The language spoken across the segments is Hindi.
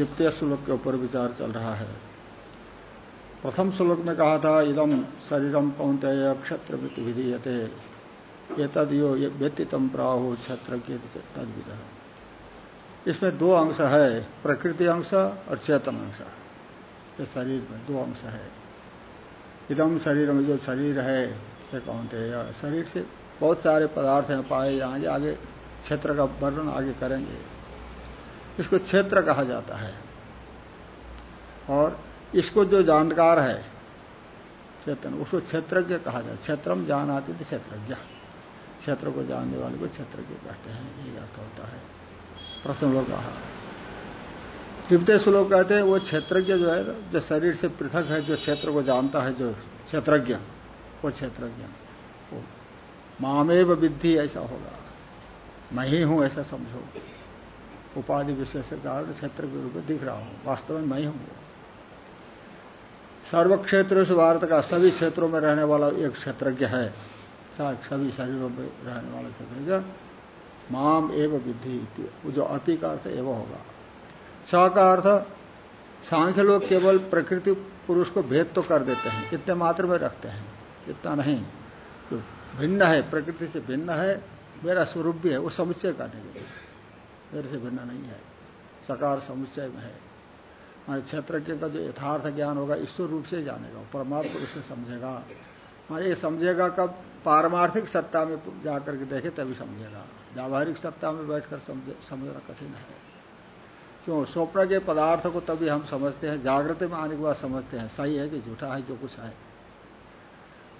द्वितीय श्लोक के ऊपर विचार चल रहा है। प्रथम श्लोक में कहा था इदम शरीरम पौंतेय क्षत्र विधीयते ये तद यो व्यतीतम प्राहु क्षत्र तदविद। इसमें दो अंश है, प्रकृति अंश और चेतन अंश। ये शरीर में दो अंश है। इदम शरीर में जो शरीर है, ये कौनते शरीर से बहुत सारे पदार्थ हैं, पाए जाएँगे आगे क्षेत्र का वर्णन आगे करेंगे। इसको क्षेत्र कहा जाता है। और इसको जो जानकार है, चेतन, उसको क्षेत्रज्ञ कहा जाता क्षेत्रम जान आती थी क्षेत्रज्ञ। क्षेत्र को जानने वाले को क्षेत्रज्ञ कहते हैं यही अर्थ होता है। प्रश्न लोग कहा। द्वितीय श्लोक कहते हैं, वो क्षेत्रज्ञ जो है, जो शरीर से पृथक है, जो क्षेत्र को जानता है, जो क्षेत्रज्ञ, वो क्षेत्रज्ञ। मामेव विद्धि ऐसा होगा। मैं ही हूँ, ऐसा समझो। उपाधि विशेष कारण क्षेत्र के रूप में दिख रहा हूँ। वास्तव में मैं हूँ सर्व क्षेत्र से भारत का सभी क्षेत्रों में रहने वाला एक क्षेत्रज्ञ है। सभी शरीरों में रहने वाला क्षेत्रज्ञ माम एव विद्धि जो अपी का अर्थ एवं होगा। स का अर्थ, सांख्य लोग केवल प्रकृति पुरुष को भेद तो कर देते हैं, इतने मात्र में रखते हैं, इतना नहीं। भिन्न है, प्रकृति से भिन्न है, मेरा स्वरूप भी है, वो समुच्चय करने के लिए। मेरे से भिन्न नहीं है। सकार समुच्चय में है। हमारे क्षेत्र का जो यथार्थ ज्ञान होगा, ईश्वर रूप से जानेगा, परमात्मा रूप से समझेगा। हमारे ये समझेगा कब? पारमार्थिक सत्ता में जाकर के देखे, तभी समझेगा। व्यावहारिक सत्ता में बैठकर समझना कठिन है। क्यों? स्वप्न के पदार्थ को तभी हम समझते हैं, जागृति में आने के बाद समझते हैं। सही है कि झूठा है, जो कुछ है।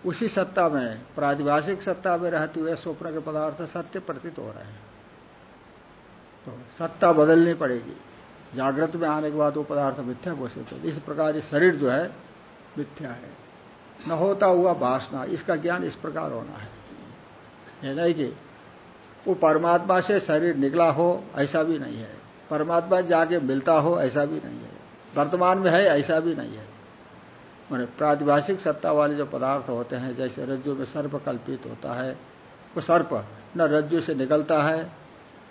उसी सत्ता में प्रादिभाषिक सत्ता में रहते हुए स्वप्न के पदार्थ सत्य प्रतीत हो रहे हैं। तो सत्ता बदलनी पड़ेगी। जागृत में आने के बाद वो पदार्थ मिथ्या घोषित होते इस प्रकार ये शरीर जो है, मिथ्या है। न होता हुआ भाषणा इसका ज्ञान इस प्रकार होना है। ये नहीं कि वो परमात्मा से शरीर निकला हो, ऐसा भी नहीं है। परमात्मा जाके मिलता हो, ऐसा भी नहीं है। वर्तमान में है, ऐसा भी नहीं है। मैंने प्रातिभाषिक सत्ता वाले जो पदार्थ होते हैं, जैसे रज्जु में सर्प कल्पित होता है, वो सर्प न रज्जु से निकलता है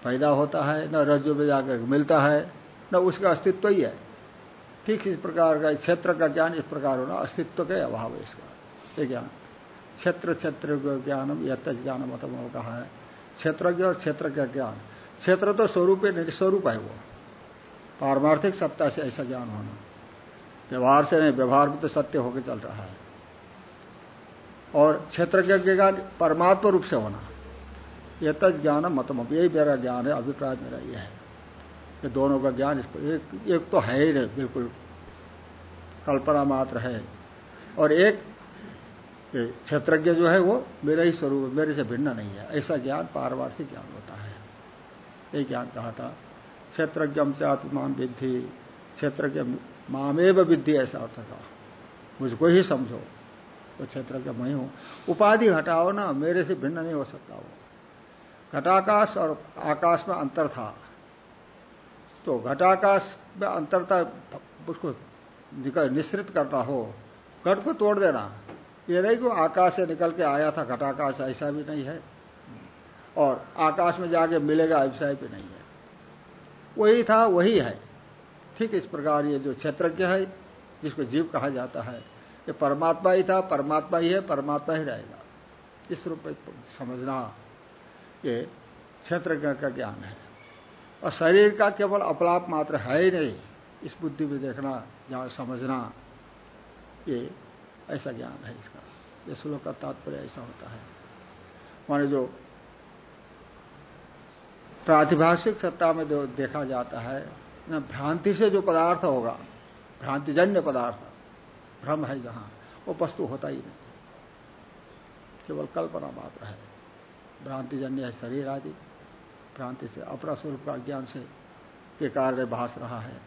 पैदा होता है, न रज्जु में जाकर मिलता है, न उसका अस्तित्व ही है। ठीक इस प्रकार का क्षेत्र का ज्ञान इस प्रकार होना अस्तित्व का अभाव है इसका। ये ज्ञान। क्षेत्र क्षेत्र ज्ञानम यत ज्ञानम अतम कहा है। क्षेत्रज्ञ और क्षेत्र का ज्ञान। क्षेत्र तो स्वरूप निस्वरूप है वो। पारमार्थिक सत्ता से ऐसा ज्ञान होना। व्यवहार से नहीं, व्यवहार में तो सत्य होकर चल रहा है। और क्षेत्र ज्ञान परमात्मा रूप से होना। यह तज ज्ञान मतम यही मेरा ज्ञान है अभिप्राय मेरा यह है। ये दोनों का ज्ञान इस पर एक, एक तो है ही नहीं बिल्कुल। कल्पना मात्र है। और एक क्षेत्रज्ञ जो है वो मेरा ही स्वरूप मेरे से भिन्न नहीं है। ऐसा ज्ञान पारमार्थिक ज्ञान होता है। यही ज्ञान कहा था। क्षेत्रज्ञम से आत्मान विद्धि क्षेत्रज्ञ मामेव विद्धि ऐसा अर्थ था। मुझको ही समझो वो क्षेत्र का मैं हूँ। उपाधि हटाओ ना मेरे से भिन्न नहीं हो सकता वो। घटाकाश और आकाश में अंतर था। तो घटाकाश में अंतरता उसको निश्रित करना हो, घट को तोड़ देना। ये नहीं कि आकाश से निकल के आया था, घटाकाश ऐसा भी नहीं है। और आकाश में जाके मिलेगा, ऐसा भी नहीं है। वही था, वही है। ठीक इस प्रकार ये जो क्षेत्रज्ञ है, जिसको जीव कहा जाता है, ये परमात्मा ही था, परमात्मा ही है, परमात्मा ही रहेगा। इस रूप में समझना ये क्षेत्रज्ञ का ज्ञान है। और शरीर का केवल अपलाप मात्र है ही नहीं, इस बुद्धि में देखना जहाँ समझना, ये ऐसा ज्ञान है इसका। ये श्लोक का तात्पर्य ऐसा होता है। माने जो प्रातिभाषिक सत्ता में जो देखा जाता है, न भ्रांति से जो पदार्थ होगा, भ्रांतिजन्य पदार्थ, भ्रम है जहाँ, वो वस्तु होता ही नहीं। केवल कल्पना मात्र है। भ्रांतिजन्य है शरीर आदि। भ्रांति से अपरा स्वरूप का ज्ञान से के कार्य भाष रहा है।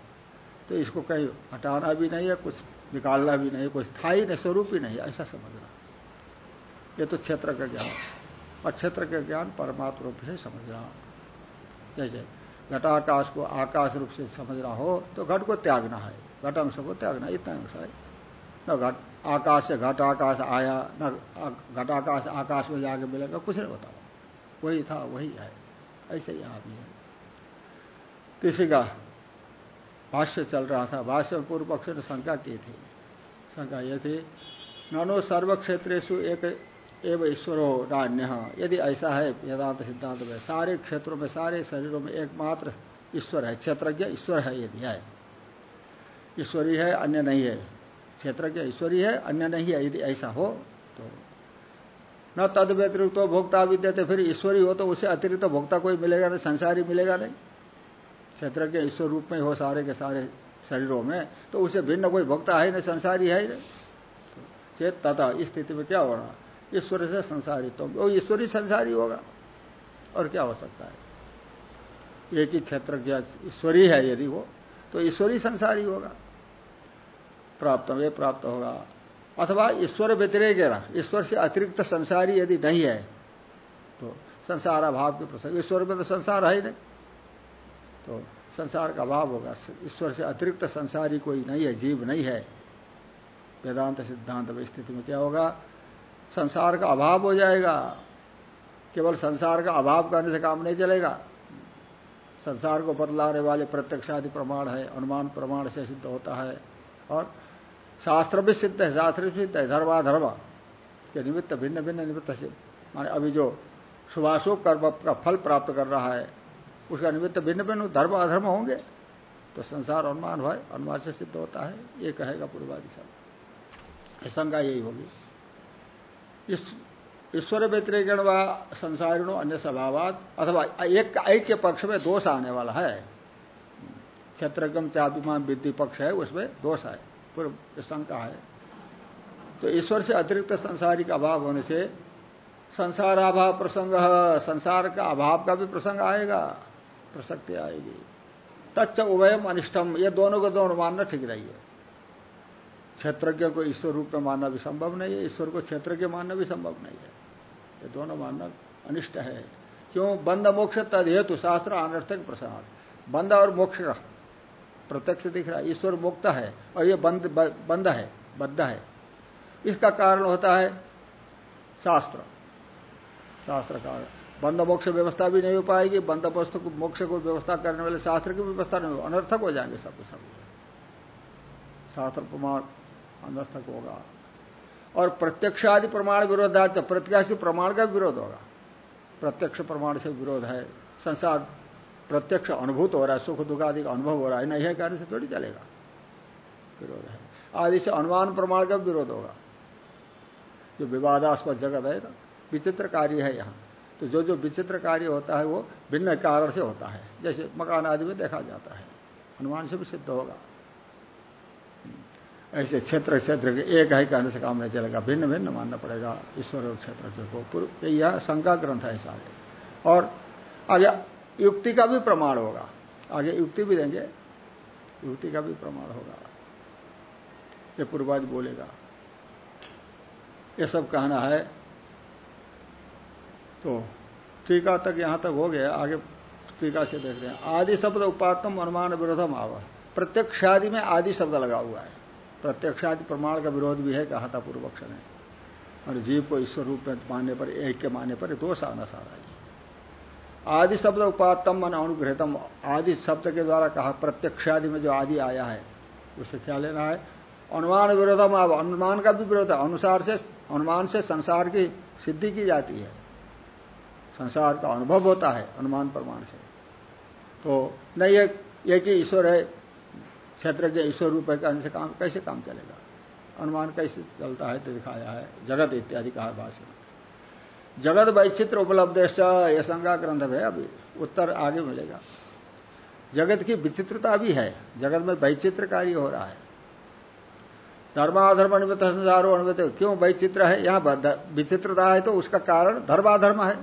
तो इसको कहीं हटाना भी नहीं है, कुछ निकालना भी नहीं है, कोई स्थायी नहीं, स्वरूप ही नहीं ऐसा समझना ये तो क्षेत्र का ज्ञान। और क्षेत्र का ज्ञान परमात्म रूप से समझना। जैसे घटाकाश को आकाश रूप से समझना हो तो घट को त्यागना है। घट अंश को त्यागना इतना अंश है। न घट, आकाश से घट आकाश आया, न घटाकाश आकाश में जाके मिलेगा, कुछ नहीं होता। वही था, वही है। ऐसे यहाँ भी है। किसी का भाष्य चल रहा था, भाष्य में पूर्व पक्ष ने शंका की थी। शंका यह थी, ननो सर्व क्षेत्रेशु एक एवं ईश्वरो नान्य। यदि ऐसा है वेदांत सिद्धांत में, सारे क्षेत्रों में, सारे शरीरों में एकमात्र ईश्वर है, क्षेत्रज्ञ ईश्वर है यदि है। ईश्वरी है, अन्य नहीं है। क्षेत्रज्ञ ईश्वरी है, अन्य नहीं है, यदि ऐसा हो तो न तद व्यतिरिक्त तो भोक्ता विद्यते, फिर ईश्वरी हो तो उसे अतिरिक्त तो भोक्ता कोई मिलेगा नहीं, संसारी मिलेगा नहीं। क्षेत्र के ईश्वर रूप में हो सारे के सारे शरीरों में तो उसे भिन्न कोई भोक्ता है नहीं, संसारी है नहीं। चेत तथा इस स्थिति में क्या हो रहा ईश्वर से संसारी तो वो ईश्वरी संसारी होगा, और क्या हो सकता है? एक ही क्षेत्र ईश्वरी है यदि वो तो ईश्वरी संसारी होगा। प्राप्त ये प्राप्त होगा। अथवा ईश्वर व्यतिरेक ईश्वर से अतिरिक्त संसारी यदि नहीं है तो संसार अभाव के प्रसंग, ईश्वर में तो संसार है ही नहीं। तो संसार का अभाव होगा, ईश्वर से अतिरिक्त संसारी कोई नहीं है, जीव नहीं है। वेदांत सिद्धांत स्थिति में क्या होगा, संसार का अभाव हो जाएगा, केवल संसार का अभाव करने से काम नहीं चलेगा। संसार को बदलाने वाले प्रत्यक्षादि प्रमाण है, अनुमान प्रमाण से सिद्ध होता है, और शास्त्र भी सिद्ध है शास्त्र भी सिद्ध है धर्माधर्म के निमित्त भिन्न भिन्न निमित्त से। माने अभी जो शुभाशुभ कर्म का फल प्राप्त कर रहा है, उसका निमित्त भिन्न भिन्न धर्म अधर्म होंगे तो संसार अनुमान है अनुमान से सिद्ध होता है। ये कहेगा पूर्वादि सब शंका यही होगी। ईश्वर व्यतिरेकण व संसारिणों अन्य स्वभावात, अथवा एक एक के पक्ष में दोष आने वाला है। क्षेत्रगम चाभिमान विद्धि पक्ष है, उसमें दोष है पूर्व शंका है। तो ईश्वर से अतिरिक्त संसारिक अभाव होने से संसार अभाव प्रसंग, संसार का अभाव का भी प्रसंग आएगा, प्रसक्ति आएगी। तच्च उभयम अनिष्टम, ये दोनों को दोनों मानना ठीक नहीं है। क्षेत्रज्ञ को ईश्वर रूप में मानना भी संभव नहीं है, ईश्वर को क्षेत्रज्ञ मानना भी संभव नहीं है। ये दोनों मानना अनिष्ट है। क्यों? बंद मोक्ष तद हेतु, शास्त्र अनर्थक प्रसाद। बंद और मोक्ष का प्रत्यक्ष दिख रहा है, ईश्वर मुक्त है और ये बंद बंद है, बद्ध है। इसका कारण होता है शास्त्र। शास्त्र कारण। बंद मोक्ष व्यवस्था भी नहीं हो पाएगी, बंद वस्तु को, मोक्ष को व्यवस्था करने वाले शास्त्र की व्यवस्था नहीं हो, अनर्थक हो जाएँगे सब सब शास्त्र प्रमाण अनर्थक होगा। और प्रत्यक्ष आदि प्रमाण विरोधाच प्रत्याशी प्रमाण का विरोध होगा। प्रत्यक्ष प्रमाण से विरोध है, संसार प्रत्यक्ष अनुभूत हो रहा है, सुख दुख आदि का अनुभव हो रहा है, नहीं है कार्य से थोड़ी चलेगा। विरोध है। आदि से अनुमान प्रमाण का विरोध होगा। जो विवादास्पद जगत है ना विचित्र कार्य है यहाँ। तो जो जो विचित्र कार्य होता है, वो भिन्न कारण से होता है। जैसे मकान आदि में देखा जाता है। अनुमान से भी सिद्ध होगा। ऐसे क्षेत्र क्षेत्र के एक है, कहने से काम नहीं चलेगा। भिन्न भिन्न मानना पड़ेगा। ईश्वर क्षेत्र को यह शंका ग्रंथ है सारे और आगे युक्ति का भी प्रमाण होगा। आगे युक्ति भी देंगे, युक्ति का भी प्रमाण होगा। ये पूर्वाज बोलेगा, ये सब कहना है। तो टीका तक यहाँ तक हो गया, आगे टीका से देख रहे हैं। आदि शब्द उपातम अनुमान विरोधम आवा। प्रत्यक्षादि में आदि शब्द लगा हुआ है। प्रत्यक्षादि प्रमाण का विरोध भी है, कहा था पूर्व पक्ष ने। और जीव को ईश्वर रूप में मानने पर, एक के मानने पर दोष आना सारा है। आदि शब्द उपातम मन अनुग्रहतम। आदि शब्द के द्वारा कहा, प्रत्यक्षादि में जो आदि आया है, उसे क्या लेना है? अनुमान विरोधम। अब अनुमान का भी विरोध है। अनुसार से, अनुमान से संसार की सिद्धि की जाती है। संसार का अनुभव होता है अनुमान प्रमाण से। तो नहीं, एक ही ईश्वर है, क्षेत्र के ईश्वर रूप है कहने से काम, कैसे काम चलेगा? अनुमान कैसे चलता है तो दिखाया है। जगत इत्यादि कहा भाषण जगत वैचित्र उपलब्ध यह संज्ञा ग्रंथ है, अभी उत्तर आगे मिलेगा। जगत की विचित्रता भी है, जगत में वैचित्र कार्य हो रहा है। धर्माधर्म अनुमित संसारो अनुमित क्यों वैचित्र है? यहाँ विचित्रता है तो उसका कारण धर्माधर्म है।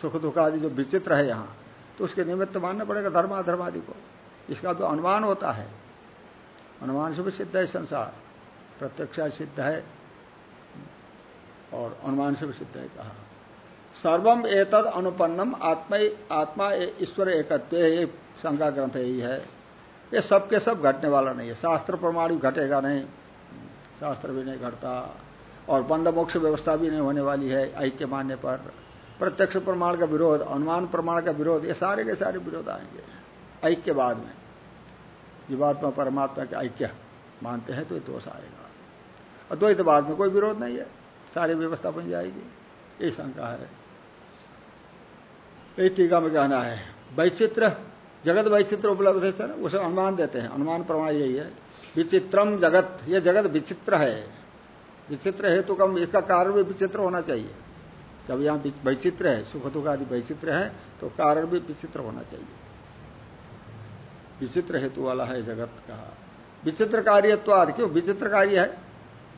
सुख दुख आदि जो विचित्र है यहाँ तो उसके निमित्त मानना पड़ेगा धर्माधर्म आदि को। इसका तो अनुमान होता है, अनुमान से भी सिद्ध है संसार, प्रत्यक्ष सिद्ध है और अनुमान से भी सिद्ध है कहा। सर्वम एतद अनुपन्नम आत्मा आत्मा ईश्वर एकत्व ये शंका ग्रंथ यही है। ये सब के सब घटने वाला नहीं है। शास्त्र प्रमाण भी घटेगा नहीं। शास्त्र भी नहीं घटता। और बंद मोक्ष व्यवस्था भी नहीं होने वाली है ऐक्य मानने पर। प्रत्यक्ष प्रमाण का विरोध, अनुमान प्रमाण का विरोध, ये सारे के सारे विरोध आएँगे। ऐक्य बाद में। जीवात्मा परमात्मा के ऐक्य मानते हैं तो दोष आएगा। अद्वैत बाद में कोई विरोध नहीं है। सारी व्यवस्था बन जाएगी। ये शंका है। यही टीका में कहना है। वैचित्र, जगत वैचित्र उपलब्ध है सर, उसे अनुमान देते हैं। अनुमान प्रमाण यही है। विचित्रम जगत, ये जगत विचित्र है। विचित्र हेतु कम इसका कारण भी विचित्र होना चाहिए। जब यहाँ वैचित्र है, सुख दुख आदि वैचित्र है तो कारण भी विचित्र होना चाहिए। विचित्र हेतु वाला है जगत का। विचित्र कार्यत्व आदि, क्यों? विचित्र कार्य है।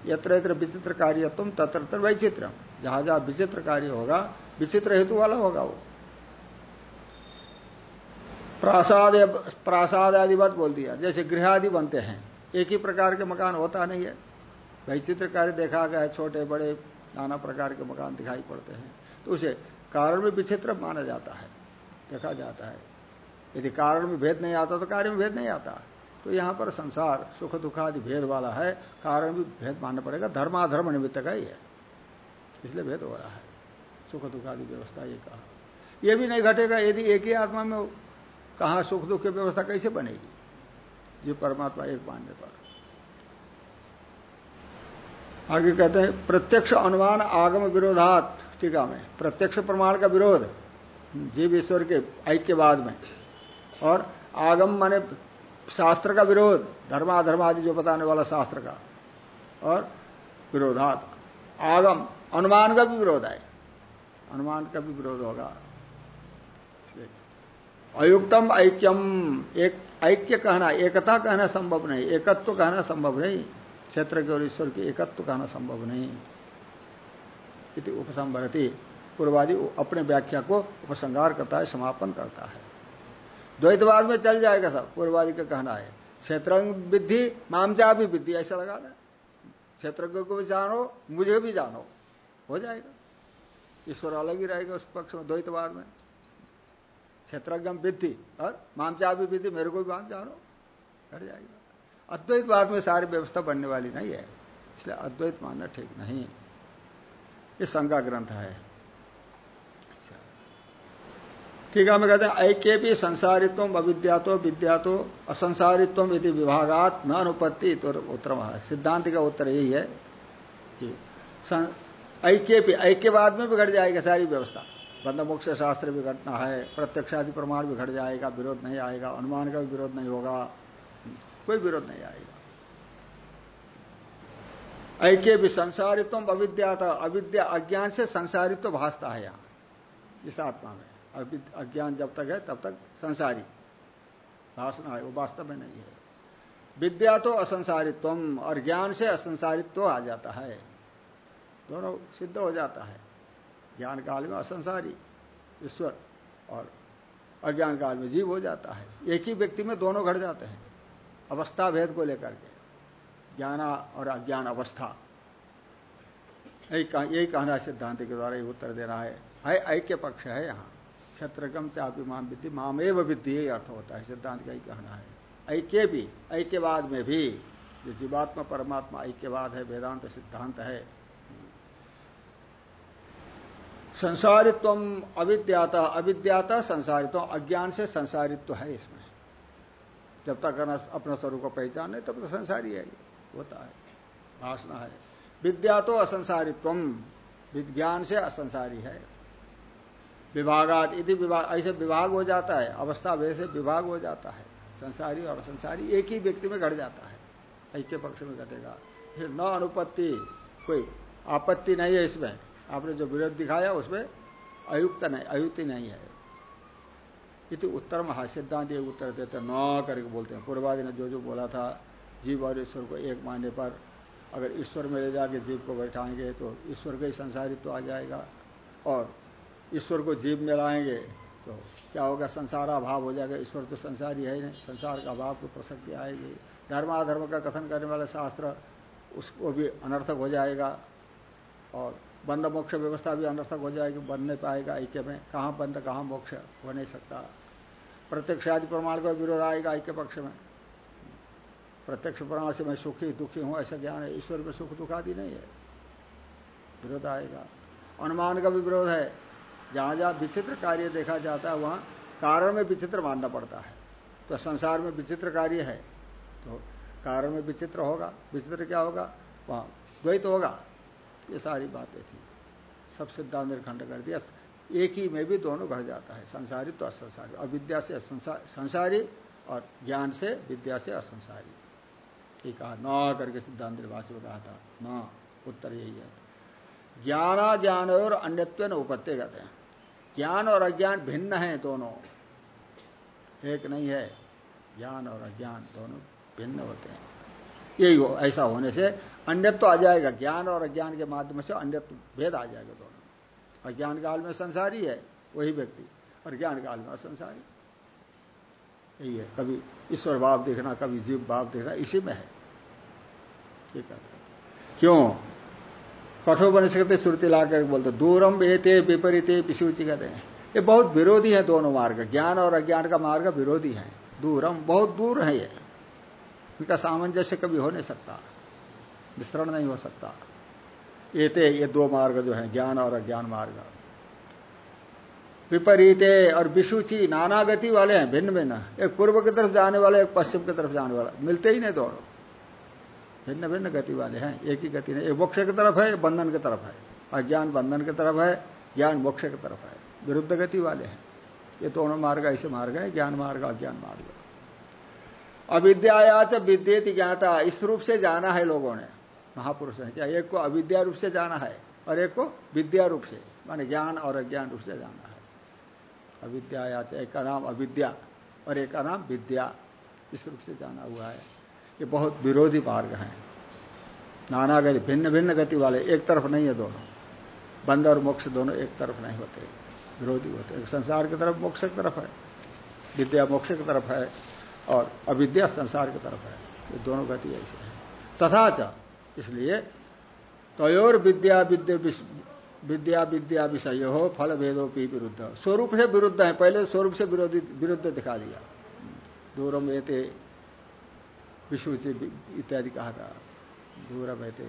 यत्र यत्र विचित्र कार्य कार्यत्व तत्र वैचित्र। जहाँ जहाँ विचित्र कार्य होगा, विचित्र हेतु वाला होगा वो। प्रासाद प्रासाद आदिवत बोल दिया। जैसे गृह आदि बनते हैं, एक ही प्रकार के मकान होता नहीं है। वैचित्र कार्य देखा गया है, छोटे, बड़े, नाना प्रकार के मकान दिखाई पड़ते हैं। तो उसे कारण में विचित्र माना जाता है, देखा जाता है। यदि कारण में भेद नहीं आता तो कार्य में भेद नहीं आता। तो यहाँ पर संसार, सुख, दुखादि भेद वाला है। कारण भी भेद मानना पड़ेगा। धर्माधर्म निमित्त का ही है। इसलिए भेद हो रहा है। सुख, दुखादि व्यवस्था ये कहा। यह भी नहीं घटेगा। यदि एक ही आत्मा में कहा सुख दुख की व्यवस्था कैसे बनेगी? जी परमात्मा एक मानने पर। आगे कहते हैं, प्रत्यक्ष अनुमान आगम विरोधात टीका में प्रत्यक्ष प्रमाण का विरोध, जीव ईश्वर के ऐक्यवाद में। और आगम माने शास्त्र का विरोध धर्माधर्म आदि जो बताने वाला शास्त्र का, और विरोधात। आगम, अनुमान का भी विरोध है। अनुमान का भी विरोध होगा। अयुक्तम ऐक्यम। एक ऐक्य कहना, एकता कहना संभव नहीं, एकत्व कहना संभव नहीं। क्षेत्र के और ईश्वर के एकत्व कहना संभव नहीं। इति उपसंभरती पूर्वादि अपने व्याख्या को उपसंगार करता है, समापन करता है। द्वैतवाद में चल जाएगा सब। पूर्वादि का कहना है क्षेत्र विद्धि मामचा भी विद्धि, ऐसा लगा ना क्षेत्र को भी जानो, मुझे भी जानो। हो जाएगा। ईश्वर अलग ही रहेगा उस पक्ष में, द्वैतवाद में। क्षेत्रज्ञम विद्धि। और मामचा भी विद्धि, मेरे को भी मान जानो। हट जाएगा अद्वैतवाद में सारी व्यवस्था बनने वाली नहीं है। इसलिए अद्वैत मानना ठीक नहीं। ये शंका ग्रंथ है। ठीक है मैं कहते हैं ऐक्य भी संसारित्व अविद्यातो, विद्यातो असंसारित्व यदि विभागात न अनुपत्ति तो उत्तर सिद्धांत का उत्तर यही है कि ऐक्य भी ऐक्यवाद में घट जाएगा सारी व्यवस्था। बंद मोक्ष शास्त्र भी घटना है, प्रत्यक्षादि प्रमाण भी घट जाएगा, विरोध नहीं आएगा, अनुमान का भी विरोध नहीं होगा, कोई विरोध नहीं आएगा। ऐक्य भी संसारित्व अविद्या था अविद्या अज्ञान से संसारित्व भाषता है यहाँ। इस आत्मा में अज्ञान जब तक है, तब तक संसारी। भाषण है वो वास्तव में नहीं है। विद्या तो असंसारित्व, और ज्ञान से असंसारित्व आ जाता है। दोनों सिद्ध हो जाता है। ज्ञान काल में असंसारी, ईश्वर और अज्ञान काल में जीव हो जाता है। एक ही व्यक्ति में दोनों घट जाते हैं, अवस्था भेद को लेकर के। ज्ञान और अज्ञान अवस्था। यही कहना सिद्धांत के द्वारा ये उत्तर देना है। ऐक्य पक्ष है यहाँ। क्षत्रगम चापी माम विद्धि मामेव विद्धि, यही अर्थ होता है सिद्धांत का ही कहना है। ऐक्य भी, ऐक्यवाद में भी, जो जीवात्मा परमात्मा ऐक्यवाद है, वेदांत सिद्धांत है संसारित्व अविद्याता अविद्याता संसारित्व, अज्ञान से संसारित्व है इसमें। जब तक अपना स्वरूप को पहचान है तब तो संसारी है होता है, भाषण है। विद्या तो असंसारित्व, विज्ञान से असंसारी है। विभागात यदि विभाग ऐसे विभाग हो जाता है, अवस्था वैसे विभाग हो जाता है, संसारी और असंसारी, एक ही व्यक्ति में घट जाता है, ऐक्य पक्ष में घटेगा। फिर न अनुपत्ति, कोई आपत्ति नहीं है इसमें। आपने जो विरोध दिखाया उसमें अयुक्त नहीं, अयुक्ति नहीं है। इति उत्तर महा सिद्धांत एक उत्तर देते न करके बोलते हैं। पूर्वादि ने जो जो बोला था, जीव और ईश्वर को एक मानने पर अगर ईश्वर में ले जाके जीव को बैठाएँगे तो ईश्वर का ही संसारित्व तो आ जाएगा। और ईश्वर को जीव में लाएँगे तो क्या होगा? संसार अभाव हो जाएगा। ईश्वर तो संसार ही नहीं। संसार का अभाव को प्रसक्ति आएगी। धर्माधर्म का कथन करने वाला शास्त्र, उसको भी अनर्थक हो जाएगा। और बंद मोक्ष व्यवस्था भी अनर्थक हो जाएगी, बन नहीं पाएगा, ऐक्य में कहाँ बंद, कहाँ मोक्ष हो नहीं सकता। प्रत्यक्ष आदि प्रमाण का विरोध आएगा ऐक्य पक्ष में। प्रत्यक्ष प्रमाण से मैं सुखी, दुखी हूँ, ऐसा ज्ञान है। ईश्वर में सुख दुख आदि नहीं है। विरोध आएगा। अनुमान का भी विरोध है। जहाँ जहाँ विचित्र कार्य देखा जाता है, वहाँ कारण में विचित्र मानना पड़ता है। तो संसार में विचित्र कार्य है तो कारण में विचित्र होगा। विचित्र क्या होगा? वहाँ द्वैत होगा। ये सारी बातें थी। सब सिद्धांत खंड कर दिया। एक ही में भी दोनों घट जाता है। संसारी तो असंसारी। अविद्या से संसारी और ज्ञान से विद्या से असंसारी। ये कहा न करके सिद्धांत भाषा में कहा था। न, उत्तर यही है। ज्ञाना ज्ञान और अन्यत्व न उपत्य कहते हैं। ज्ञान और अज्ञान भिन्न है दोनों। एक नहीं है। ज्ञान और अज्ञान दोनों भिन्न होते हैं। यही हो, ऐसा होने से अन्यत्व तो आ जाएगा, ज्ञान और अज्ञान के माध्यम से अन्यत्व भेद आ जाएगा दोनों अज्ञान काल में संसारी है, वही व्यक्ति, और ज्ञान काल में असंसारी। यही है, कभी ईश्वर भाव देखना, कभी जीव भाव देखना, इसी में है। ठीक है क्यों? कठोर बन सकते श्रुति लाकर बोलते, दूरम एते विपरीत पिशुचि कहते हैं। ये बहुत विरोधी है दोनों मार्ग, ज्ञान और अज्ञान का मार्ग विरोधी है। दूरम, बहुत दूर है ये। इनका सामंजस्य कभी हो नहीं सकता। विस्तरण नहीं हो सकता। एते ये दो मार्ग जो है, ज्ञान और अज्ञान मार्ग। विपरीते और विशुचि नाना गति वाले हैं भिन्न भिन्न एक पूर्व की तरफ़ जाने वाले, एक पश्चिम की तरफ़ जाने वाला। मिलते ही नहीं दोनों। भिन्न भिन्न गति वाले हैं, एक ही गति नहीं। एक मोक्ष की तरफ़ है बंधन की तरफ़ है। अज्ञान बंधन की तरफ़ है, ज्ञान मोक्ष की तरफ़ है। विरुद्ध गति वाले हैं। ये दोनों मार्ग ऐसे मार्ग है, ज्ञान मार्ग, अज्ञान मार्ग। अविद्याच विद्येति ज्ञाता। इस रूप से जाना है लोगों ने। महापुरुष ने क्या एक को अविद्या रूप से जाना है और एक को विद्या रूप से, माने ज्ञान और अज्ञान रूप से जाना है। अविद्याच एक का नाम अविद्या और एक का नाम विद्या। इस रूप से जाना हुआ है। ये बहुत विरोधी मार्ग हैं। नाना गति भिन्न भिन्न गति वाले एक तरफ़ नहीं है दोनों। बंद और मोक्ष दोनों एक तरफ़ नहीं होते। विरोधी होते संसार की तरफ़ मोक्ष की तरफ़ है। विद्या मोक्ष की तरफ़ है। और अविद्या संसार की तरफ़ है। ये दोनों गति ऐसे है। तथा च, इसलिए तयोर विद्या विद्या विद्या विद्या विषय हो फल भेदोपी विरुद्ध। स्वरूप से विरुद्ध है। पहले स्वरूप से विरोधी, विरुद्ध दिखा दिया। दूरम एते विशुचि इत्यादि कहा था। दूरम एते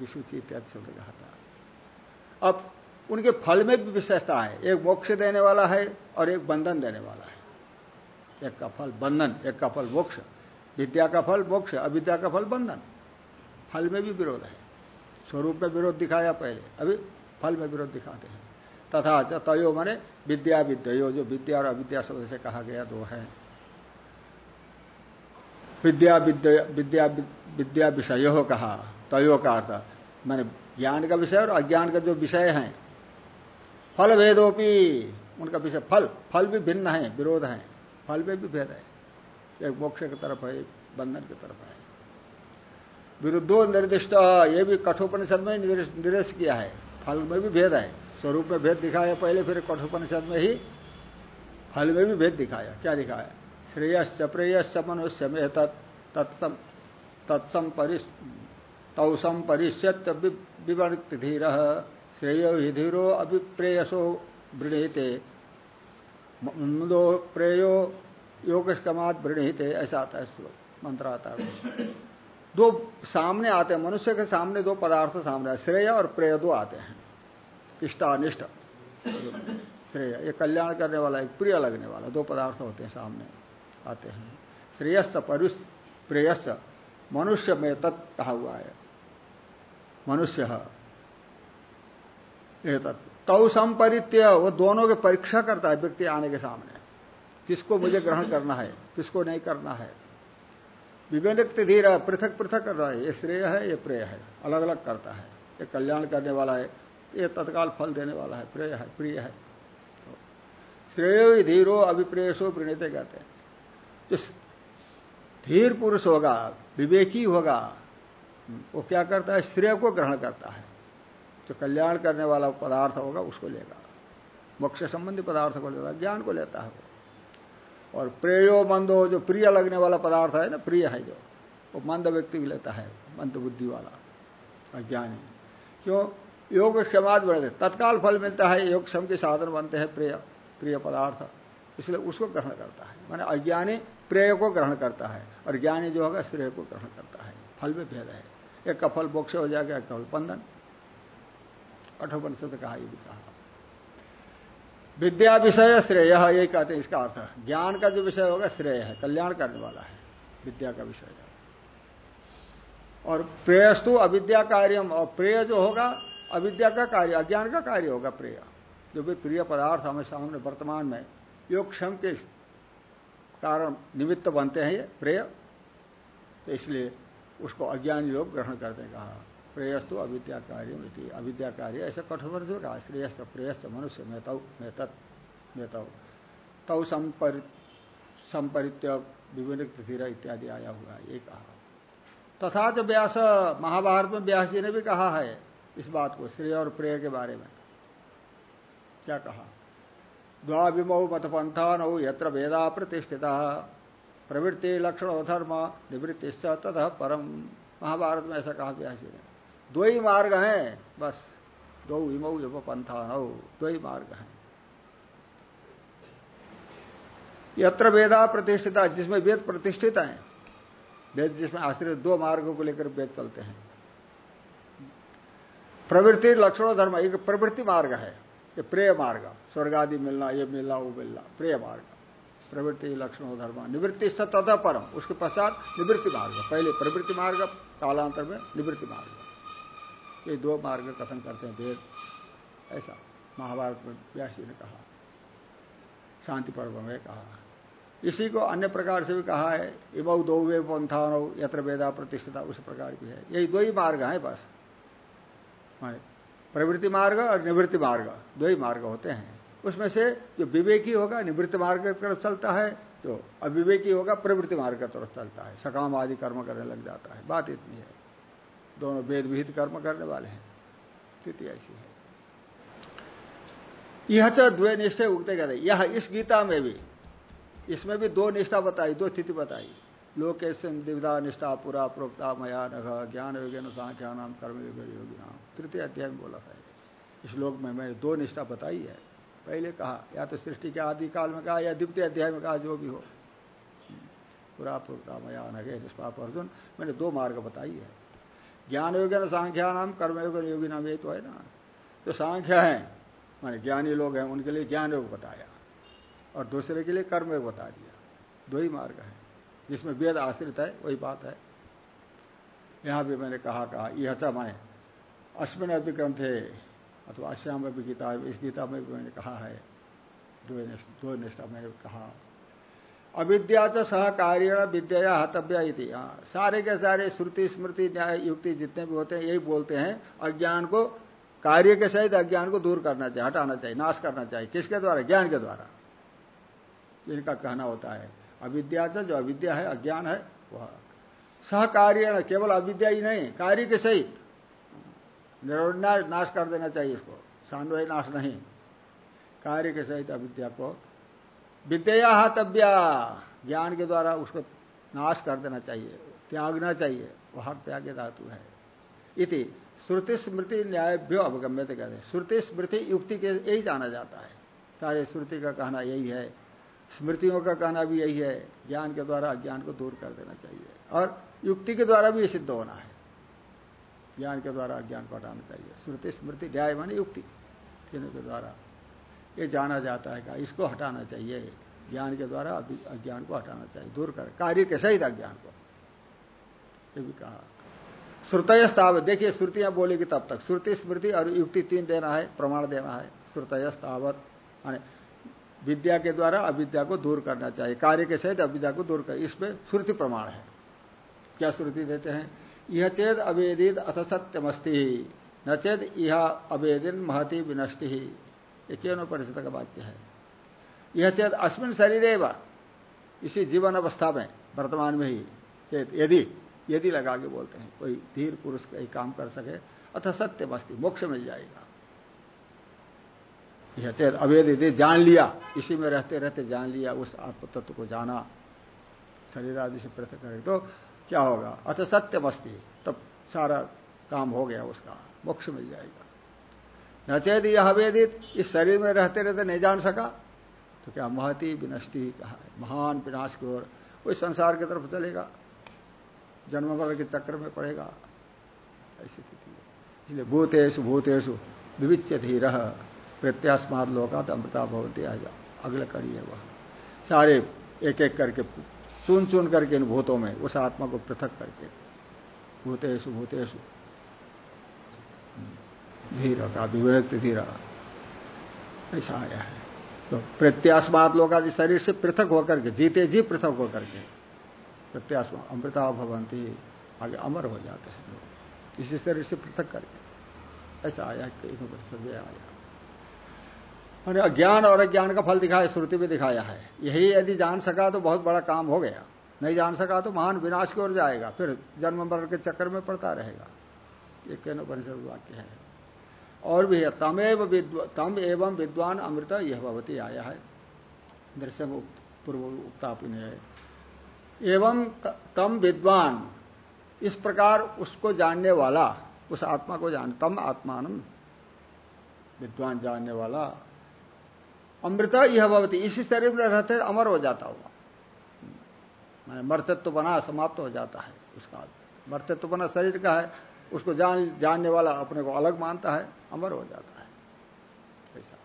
विशुचि इत्यादि शब्द कहा था। अब उनके फल में भी विशेषता है। एक मोक्ष देने वाला है और एक बंधन देने वाला है। एक का फल बंधन, एक का फल मोक्ष। विद्या का फल मोक्ष, अविद्या का फल बंधन। फल में भी विरोध है। स्वरूप में विरोध दिखाया पहले, अभी फल में विरोध दिखाते हैं। तथा तयो माने विद्या विद्यो, जो विद्या और अविद्या शब्द से कहा गया दो है। विद्या विद्या विद्या विषय कहा, तयो का अर्थ, मैंने ज्ञान का विषय और अज्ञान का जो विषय है। फल भेदोपी उनका विषय फल फल भी भिन्न है, विरोध है। फल में भी भेद है। एक मोक्ष की तरफ़ है, एक बंधन की तरफ़ है। विरुद्धो निर्दिष्ट, ये भी कठोपनिषद में निर्देश किया है। फल में भी भेद है। स्वरूप में भेद दिखाया, पहले फिर कठोपनिषद में ही फल में भी भेद दिखाया। क्या दिखाया? श्रेयस प्रेयश्च मनुष्य में तत्सम तत्सम तौसम परिष्यत विवर्त धीर श्रेय ही धीरो अभिप्रेयसो वृणीते। मुदो प्रेयो योग कमात वृणहित ऐसा आता है श्लोक मंत्र आता है। दो सामने आते हैं, मनुष्य के सामने दो पदार्थ सामने आते श्रेय और प्रेय दो आते हैं। इष्टानिष्ट। श्रेय, ये कल्याण करने वाला, एक प्रिय लगने वाला, दो पदार्थ होते हैं सामने आते हैं। श्रेयस् परुष प्रेयस मनुष्य में तत् कहा हुआ है। मनुष्य तौ संपरित्य, वो दोनों की परीक्षा करता है व्यक्ति आने के सामने। किसको मुझे ग्रहण करना है, किसको नहीं करना है। विवेक धीर पृथक पृथक कर रहा है, ये श्रेय है, ये प्रेय है अलग अलग करता है। ये कल्याण करने वाला है, ये तत्काल फल देने वाला है, प्रेय है, प्रिय है। तो श्रेय धीरो अभिप्रेयसो प्रणीते कहते हैं। जो धीर पुरुष होगा, विवेकी होगा, वो क्या करता है? श्रेय को ग्रहण करता है। जो कल्याण करने वाला पदार्थ होगा, उसको लेगा। मोक्ष संबंधी पदार्थ को लेता ज्ञान को लेता है वो। और प्रेयो मंदो जो प्रिय लगने वाला पदार्थ है ना, प्रिय है जो, वो मंद व्यक्ति भी लेता है, मंद बुद्धि वाला, अज्ञानी। क्यों? योग क्षमाद बढ़ते तत्काल फल मिलता है, योग क्षम के साधन बनते हैं, प्रिय प्रिय पदार्थ। इसलिए उसको ग्रहण करता है। माने अज्ञानी प्रेय को ग्रहण करता है, और ज्ञानी जो होगा, श्रेय को ग्रहण करता है। फल में भेद है। एक का फल मोक्ष हो जाएगा, एक का फल बंधन। कठोपनिषद कहा भी कहा। विद्या विषय श्रेय यही कहते हैं इसका अर्थ। ज्ञान का जो विषय होगा, श्रेय है, कल्याण करने वाला है, विद्या का विषय और प्रेयस्तु अविद्या कार्यम, और प्रेय जो होगा, अविद्या का कार्य, अज्ञान का कार्य होगा प्रेय। जो भी प्रिय पदार्थ हमें सामने वर्तमान में योगक्षम के कारण निमित्त बनते हैं ये, प्रेय। तो इसलिए उसको अज्ञान लोग ग्रहण करते कहा प्रेयस्तु अविद्या कार्य अविद्या कार्य ऐसा कठोर से कहा श्रेयस प्रेयस मनुष्य में तौ में तत् में तौ तौ संपरित्य विविनिक्त धीरा इत्यादि आया हुआ ये कहा। तथा जो व्यास, महाभारत में व्यास जी ने भी कहा है इस बात को, श्रेय और प्रेय के बारे में। क्या कहा? द्वाभिमौ नौ यत्र वेदा प्रतिष्ठिता। प्रवृत्ति लक्षण धर्म निवृत्ति तथा परम। महाभारत में ऐसा कहा व्यास जी ने। दो ही मार्ग हैं, बस। दो इमऊ जब पंथा दो ही मार्ग हैं। यत्र वेदा प्रतिष्ठिता जिसमें वेद प्रतिष्ठित है। वेद जिसमें आश्रय दो मार्गों को लेकर वेद चलते हैं। प्रवृत्ति लक्षण धर्म, एक प्रवृत्ति मार्ग है, ये प्रेय मार्ग। स्वर्ग आदि मिलना, ये मिलना, वो मिलना, प्रेय मार्ग। प्रवृत्ति लक्षण धर्म, निवृत्ति तथा परम, उसके पश्चात निवृत्ति मार्ग। पहले प्रवृत्ति मार्ग, कालांतर में निवृत्ति मार्ग। ये दो मार्ग कथन करते हैं, वेद, ऐसा, महाभारत में व्यास जी ने कहा, शांति पर्व में कहा। इसी को अन्य प्रकार से भी कहा है इमऊ दो वे पंथानो, यत्र वेदा प्रतिष्ठिता, उस प्रकार की है। यही दो ही मार्ग हैं बस। माने प्रवृत्ति मार्ग और निवृत्ति मार्ग, दो ही मार्ग होते हैं। उसमें से जो विवेकी होगा, निवृत्ति मार्ग की तरफ़ चलता है, जो अविवेकी होगा, प्रवृत्ति मार्ग की तरफ़ चलता है। सकाम आदि कर्म करने लग जाता है। बात इतनी है। दोनों वेद विहित कर्म करने वाले हैं। स्थिति ऐसी है। यह तो द्वे निष्ठे उगते कहते यह इस गीता में भी, इसमें भी दो निष्ठा बताई, दो स्थिति बताई। लोकेश दिविधा निष्ठा, पुरा, प्रोक्ता, मया, नघ, ज्ञान योग्य सांख्या नाम, कर्म योगी नाम। तृतीय अध्याय में बोला था इस श्लोक में मैंने दो निष्ठा बताई है। पहले कहा, या तो सृष्टि के आदि काल में कहा, या द्वितीय अध्याय में कहा, जो भी हो। पुरा, प्रोक्ता, मया, नघे निष्पाप अर्जुन, मैंने दो मार्ग बताई है। ज्ञान योग्य सांख्या नाम कर्मयोग योगी नाम ये तो है ना। जो सांख्या है, माने ज्ञानी लोग हैं, उनके लिए ज्ञान योग बताया और दूसरे के लिए कर्म योग बता दिया। दो ही मार्ग है, जिसमें वेद आश्रित है, वही बात है। यहाँ भी मैंने कहा कहा, यह अच्छा माने अश्विन अभी ग्रंथ है, अथवा अश्याम अभी गीता इस गीता में भी मैंने कहा है दो निष्ठा मैंने कहा। अविद्या च सह कार्य विद्या हतव्या हाँ सारे के सारे श्रुति, स्मृति, न्याय, युक्ति जितने भी होते हैं, यही बोलते हैं। अज्ञान को कार्य के सहित अज्ञान को दूर करना चाहिए, हटाना चाहिए, नाश करना चाहिए। किसके द्वारा? ज्ञान के द्वारा। इनका कहना होता है, अविद्या जो अविद्या है, अज्ञान है, वह सहकार्य केवल अविद्या ही नहीं, कार्य के सहित। निरोनाश नाश कर देना चाहिए इसको सान्वय नाश नहीं। कार्य के सहित अविद्या को विद्या हतव्या। ज्ञान के द्वारा उसको नाश कर देना चाहिए, त्यागना चाहिए वह त्याग धातु है। इति श्रुति स्मृति न्यायभ्यो अवगम्य कहते हैं। श्रुति स्मृति युक्ति के यही जाना जाता है। सारे श्रुति का कहना यही है। स्मृतियों का कहना भी यही है। ज्ञान के द्वारा अज्ञान को दूर कर देना चाहिए। और युक्ति के द्वारा भी सिद्ध होना है। ज्ञान के द्वारा अज्ञान को हटाना चाहिए। श्रुति स्मृति न्याय मानी युक्ति। तीनों के द्वारा ये जाना जाता है कि इसको हटाना चाहिए। ज्ञान के द्वारा अज्ञान को हटाना चाहिए, दूर कर। कार्य के सहित अज्ञान को। ये भी कहा। श्रुतय स्थावत। देखिए, श्रुतियाँ बोलेगी तब तक। श्रुति, स्मृति और युक्ति तीन देना है, प्रमाण देना है। श्रुतय स्थावत। विद्या के द्वारा अविद्या को दूर करना चाहिए। कार्य के सहित अविद्या को दूर कर। इसमें श्रुति प्रमाण है। क्या श्रुति देते हैं? यह चेद अवेदित अथ सत्यमस्ति। न चेद यह अवेदिन महति विनष्टि। ये क्यों परिषद का वाक्य है। यह चेत अश्विन शरीर इसी जीवन अवस्था में, वर्तमान में ही, चेत यदि यदि लगा के बोलते हैं, कोई धीर पुरुष कहीं काम कर सके अथा सत्य सत्यमस्ति मोक्ष मिल जाएगा। यह चेत अवेद यदि जान लिया, इसी में रहते रहते जान लिया, उस आत्म तत्व को जाना शरीर आदि से पृथक करे तो क्या होगा? अथ सत्य मस्ती तब सारा काम हो गया उसका, मोक्ष मिल जाएगा। नचेद यह वेदित, इस शरीर में रहते रहते नहीं जान सका। तो क्या महती विनष्टि कहा महान विनाश की ओर कोई संसार की तरफ़ चलेगा। जन्म मरण के चक्र में पड़ेगा। ऐसी स्थिति है। इसलिए भूतेषु भूतेषु विविच्य धीर प्रत्यास्मात लोकात अमृता भवती अगले कड़ी है वह। सारे एक एक करके चुन चुन करके इन भूतों में, उस आत्मा को पृथक करके। भूतेषु भूतेषु। धीर का विविरक्त धीर। ऐसा आया है। तो प्रत्यास्मात लोग आदि शरीर से पृथक होकर के, जीते जी पृथक होकर के प्रत्यास्मा अमृता भवंती, आगे अमर हो जाते हैं लोग। इसी शरीर से पृथक करके। ऐसा आया कई आया। मैंने अज्ञान और अज्ञान का फल दिखाया, श्रुति में दिखाया है। यही यदि जान सका तो बहुत बड़ा काम हो गया। नहीं जान सका तो महान विनाश की ओर जाएगा। फिर जन्म मरण के चक्कर में पड़ता रहेगा। ये कहना परिषद वाक्य है। और भी है तमेव तम एवं विद्वान अमृत यह भवती आया है। दृश्य पूर्व उक्तापिन है। एवं तम विद्वान, इस प्रकार उसको जानने वाला, उस आत्मा को जान तम आत्मान विद्वान जानने वाला, अमृत यह भवती, इसी शरीर में रहते अमर हो जाता हुआ मैंने मर्तत्व बना, समाप्त तो हो जाता है उसका। मर्तत्व बना शरीर का है उसको जान, जानने वाला अपने को अलग मानता है, अमर हो जाता है। ऐसा।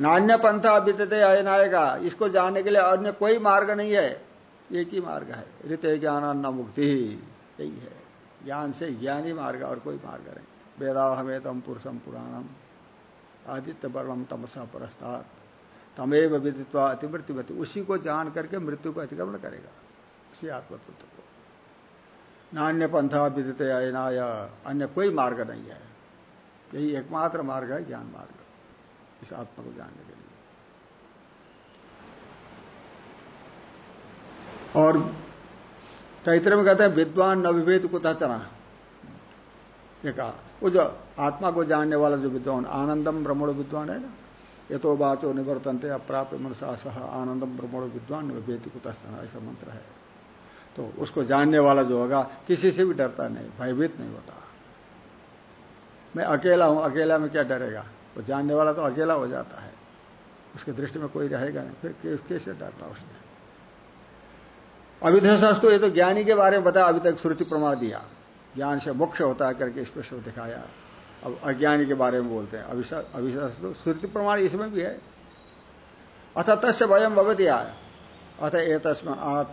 नान्य पंथा वितते अयन आएगा इसको जानने के लिए अन्य कोई मार्ग नहीं है, एक ही मार्ग है। ऋत ज्ञान न मुक्ति यही है। ज्ञान से ज्ञानी मार्ग और कोई मार्ग नहीं। वेदा हमेतम पुरुषम पुराणम, आदित्य वर्णम तमसा परस्तात्, तमेव विदित्वा अतिमृत्युवती उसी को जान करके मृत्यु को अतिक्रमण करेगा। उसी आत्मतत्व को। नान्य पंथा विदित अनाय अन्य कोई मार्ग नहीं है। यही एकमात्र मार्ग है ज्ञान मार्ग, इस आत्मा को जानने के लिए। और चैत्र में कहते हैं, विद्वान न विभेद कुतः चना। ये कहा, वो जो आत्मा को जानने वाला जो विद्वान, आनंदम ब्रह्मण विद्वान है ना, ये तो बाचो निवर्तनते अप्राप्त मनसा सह आनंदम ब्रह्मण विद्वान विभेद कुतः चना, ऐसा मंत्र है। तो उसको जानने वाला जो होगा, किसी से भी डरता नहीं, भयभीत नहीं होता। मैं अकेला हूँ, अकेला में क्या डरेगा? वो जानने वाला तो अकेला हो जाता है। उसकी दृष्टि में कोई रहेगा नहीं, फिर कैसे डरना उसने? अविधेश तो ये तो ज्ञानी के बारे में बताया, अभी तक श्रुति प्रमाण दिया। ज्ञान से मुख्य होता है करके स्पष्ट दिखाया। अब अज्ञानी के बारे में बोलते हैं। अविश्वास तो श्रुति प्रमाण इसमें भी है। अथ तस्य भयम भगवती आय। अथ ए तस्म आप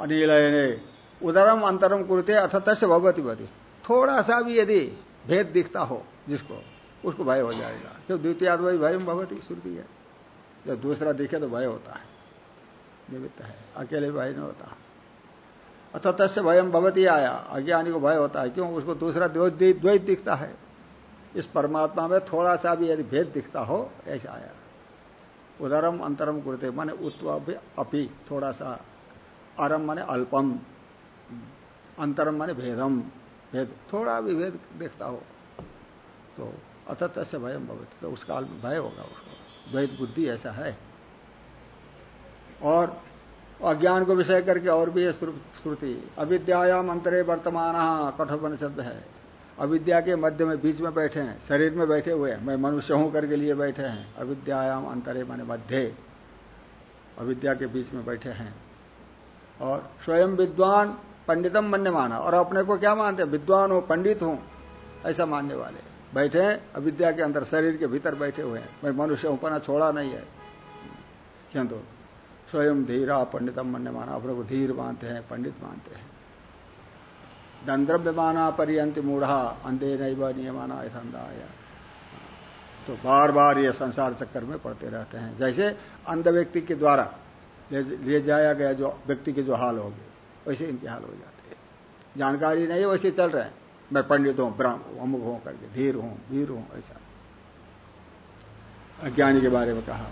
अनिलयने। उदरम अंतरम कुरते अथ तस्य भगवती बती थोड़ा सा भी यदि भेद दिखता हो जिसको, उसको भय हो जाएगा। क्यों? द्वितीय वही भय भगवती श्रुति है। जब दूसरा दिखे तो भय होता है। निमित्त है। अकेले भय नहीं होता। अथ तस्य भयम भगवती आया। अज्ञानी को भय होता है। क्यों? उसको दूसरा द्वैत दिखता है। इस परमात्मा में थोड़ा सा भी यदि भेद दिखता हो, ऐसा आया। उदरम अंतरम कुरते, माने उत्व अपी थोड़ा सा अरम माने अल्पम, अंतरम माने भेदम, भेद, थोड़ा भी भेद देखता हो तो अतत से भयम भगवत तो उस काल में भय होगा उसको। द्वैत बुद्धि ऐसा है। और अज्ञान को विषय करके और भी है श्रुति अविद्यायाम अंतरे वर्तमान कठोपनिषद है। अविद्या के मध्य में, बीच में बैठे हैं, शरीर में बैठे हुए हैं। मैं मनुष्य हूँ करके लिए बैठे हैं। अविद्यायाम अंतरे माने मध्य। अविद्या के बीच में बैठे हैं। और स्वयं विद्वान पंडितम मन्य माना और अपने को क्या मानते हैं? विद्वान हो, पंडित हूँ, ऐसा मानने वाले। बैठे हैं, अविद्या के अंदर, शरीर के भीतर बैठे हुए हैं। मैं मनुष्य ऊपना छोड़ा नहीं है। क्यों तो? स्वयं धीरा पंडितम मन्य माना अपने को धीर मानते हैं, पंडित मानते हैं। दंद्रव्य माना पर्यंत मूढ़ा, अंधे नहीं नियमाना आया तो बार बार ये संसार चक्कर में पड़ते रहते हैं। जैसे अंध व्यक्ति के द्वारा ले जाया गया जो व्यक्ति के जो हाल होंगे वैसे इनके हाल हो जाते हैं। जानकारी नहीं वैसे चल रहे हैं। मैं पंडित हूँ ब्रह्म अमुक हूँ, करके धीर हूँ, वीर हूँ, ऐसा। अज्ञानी के बारे में कहा।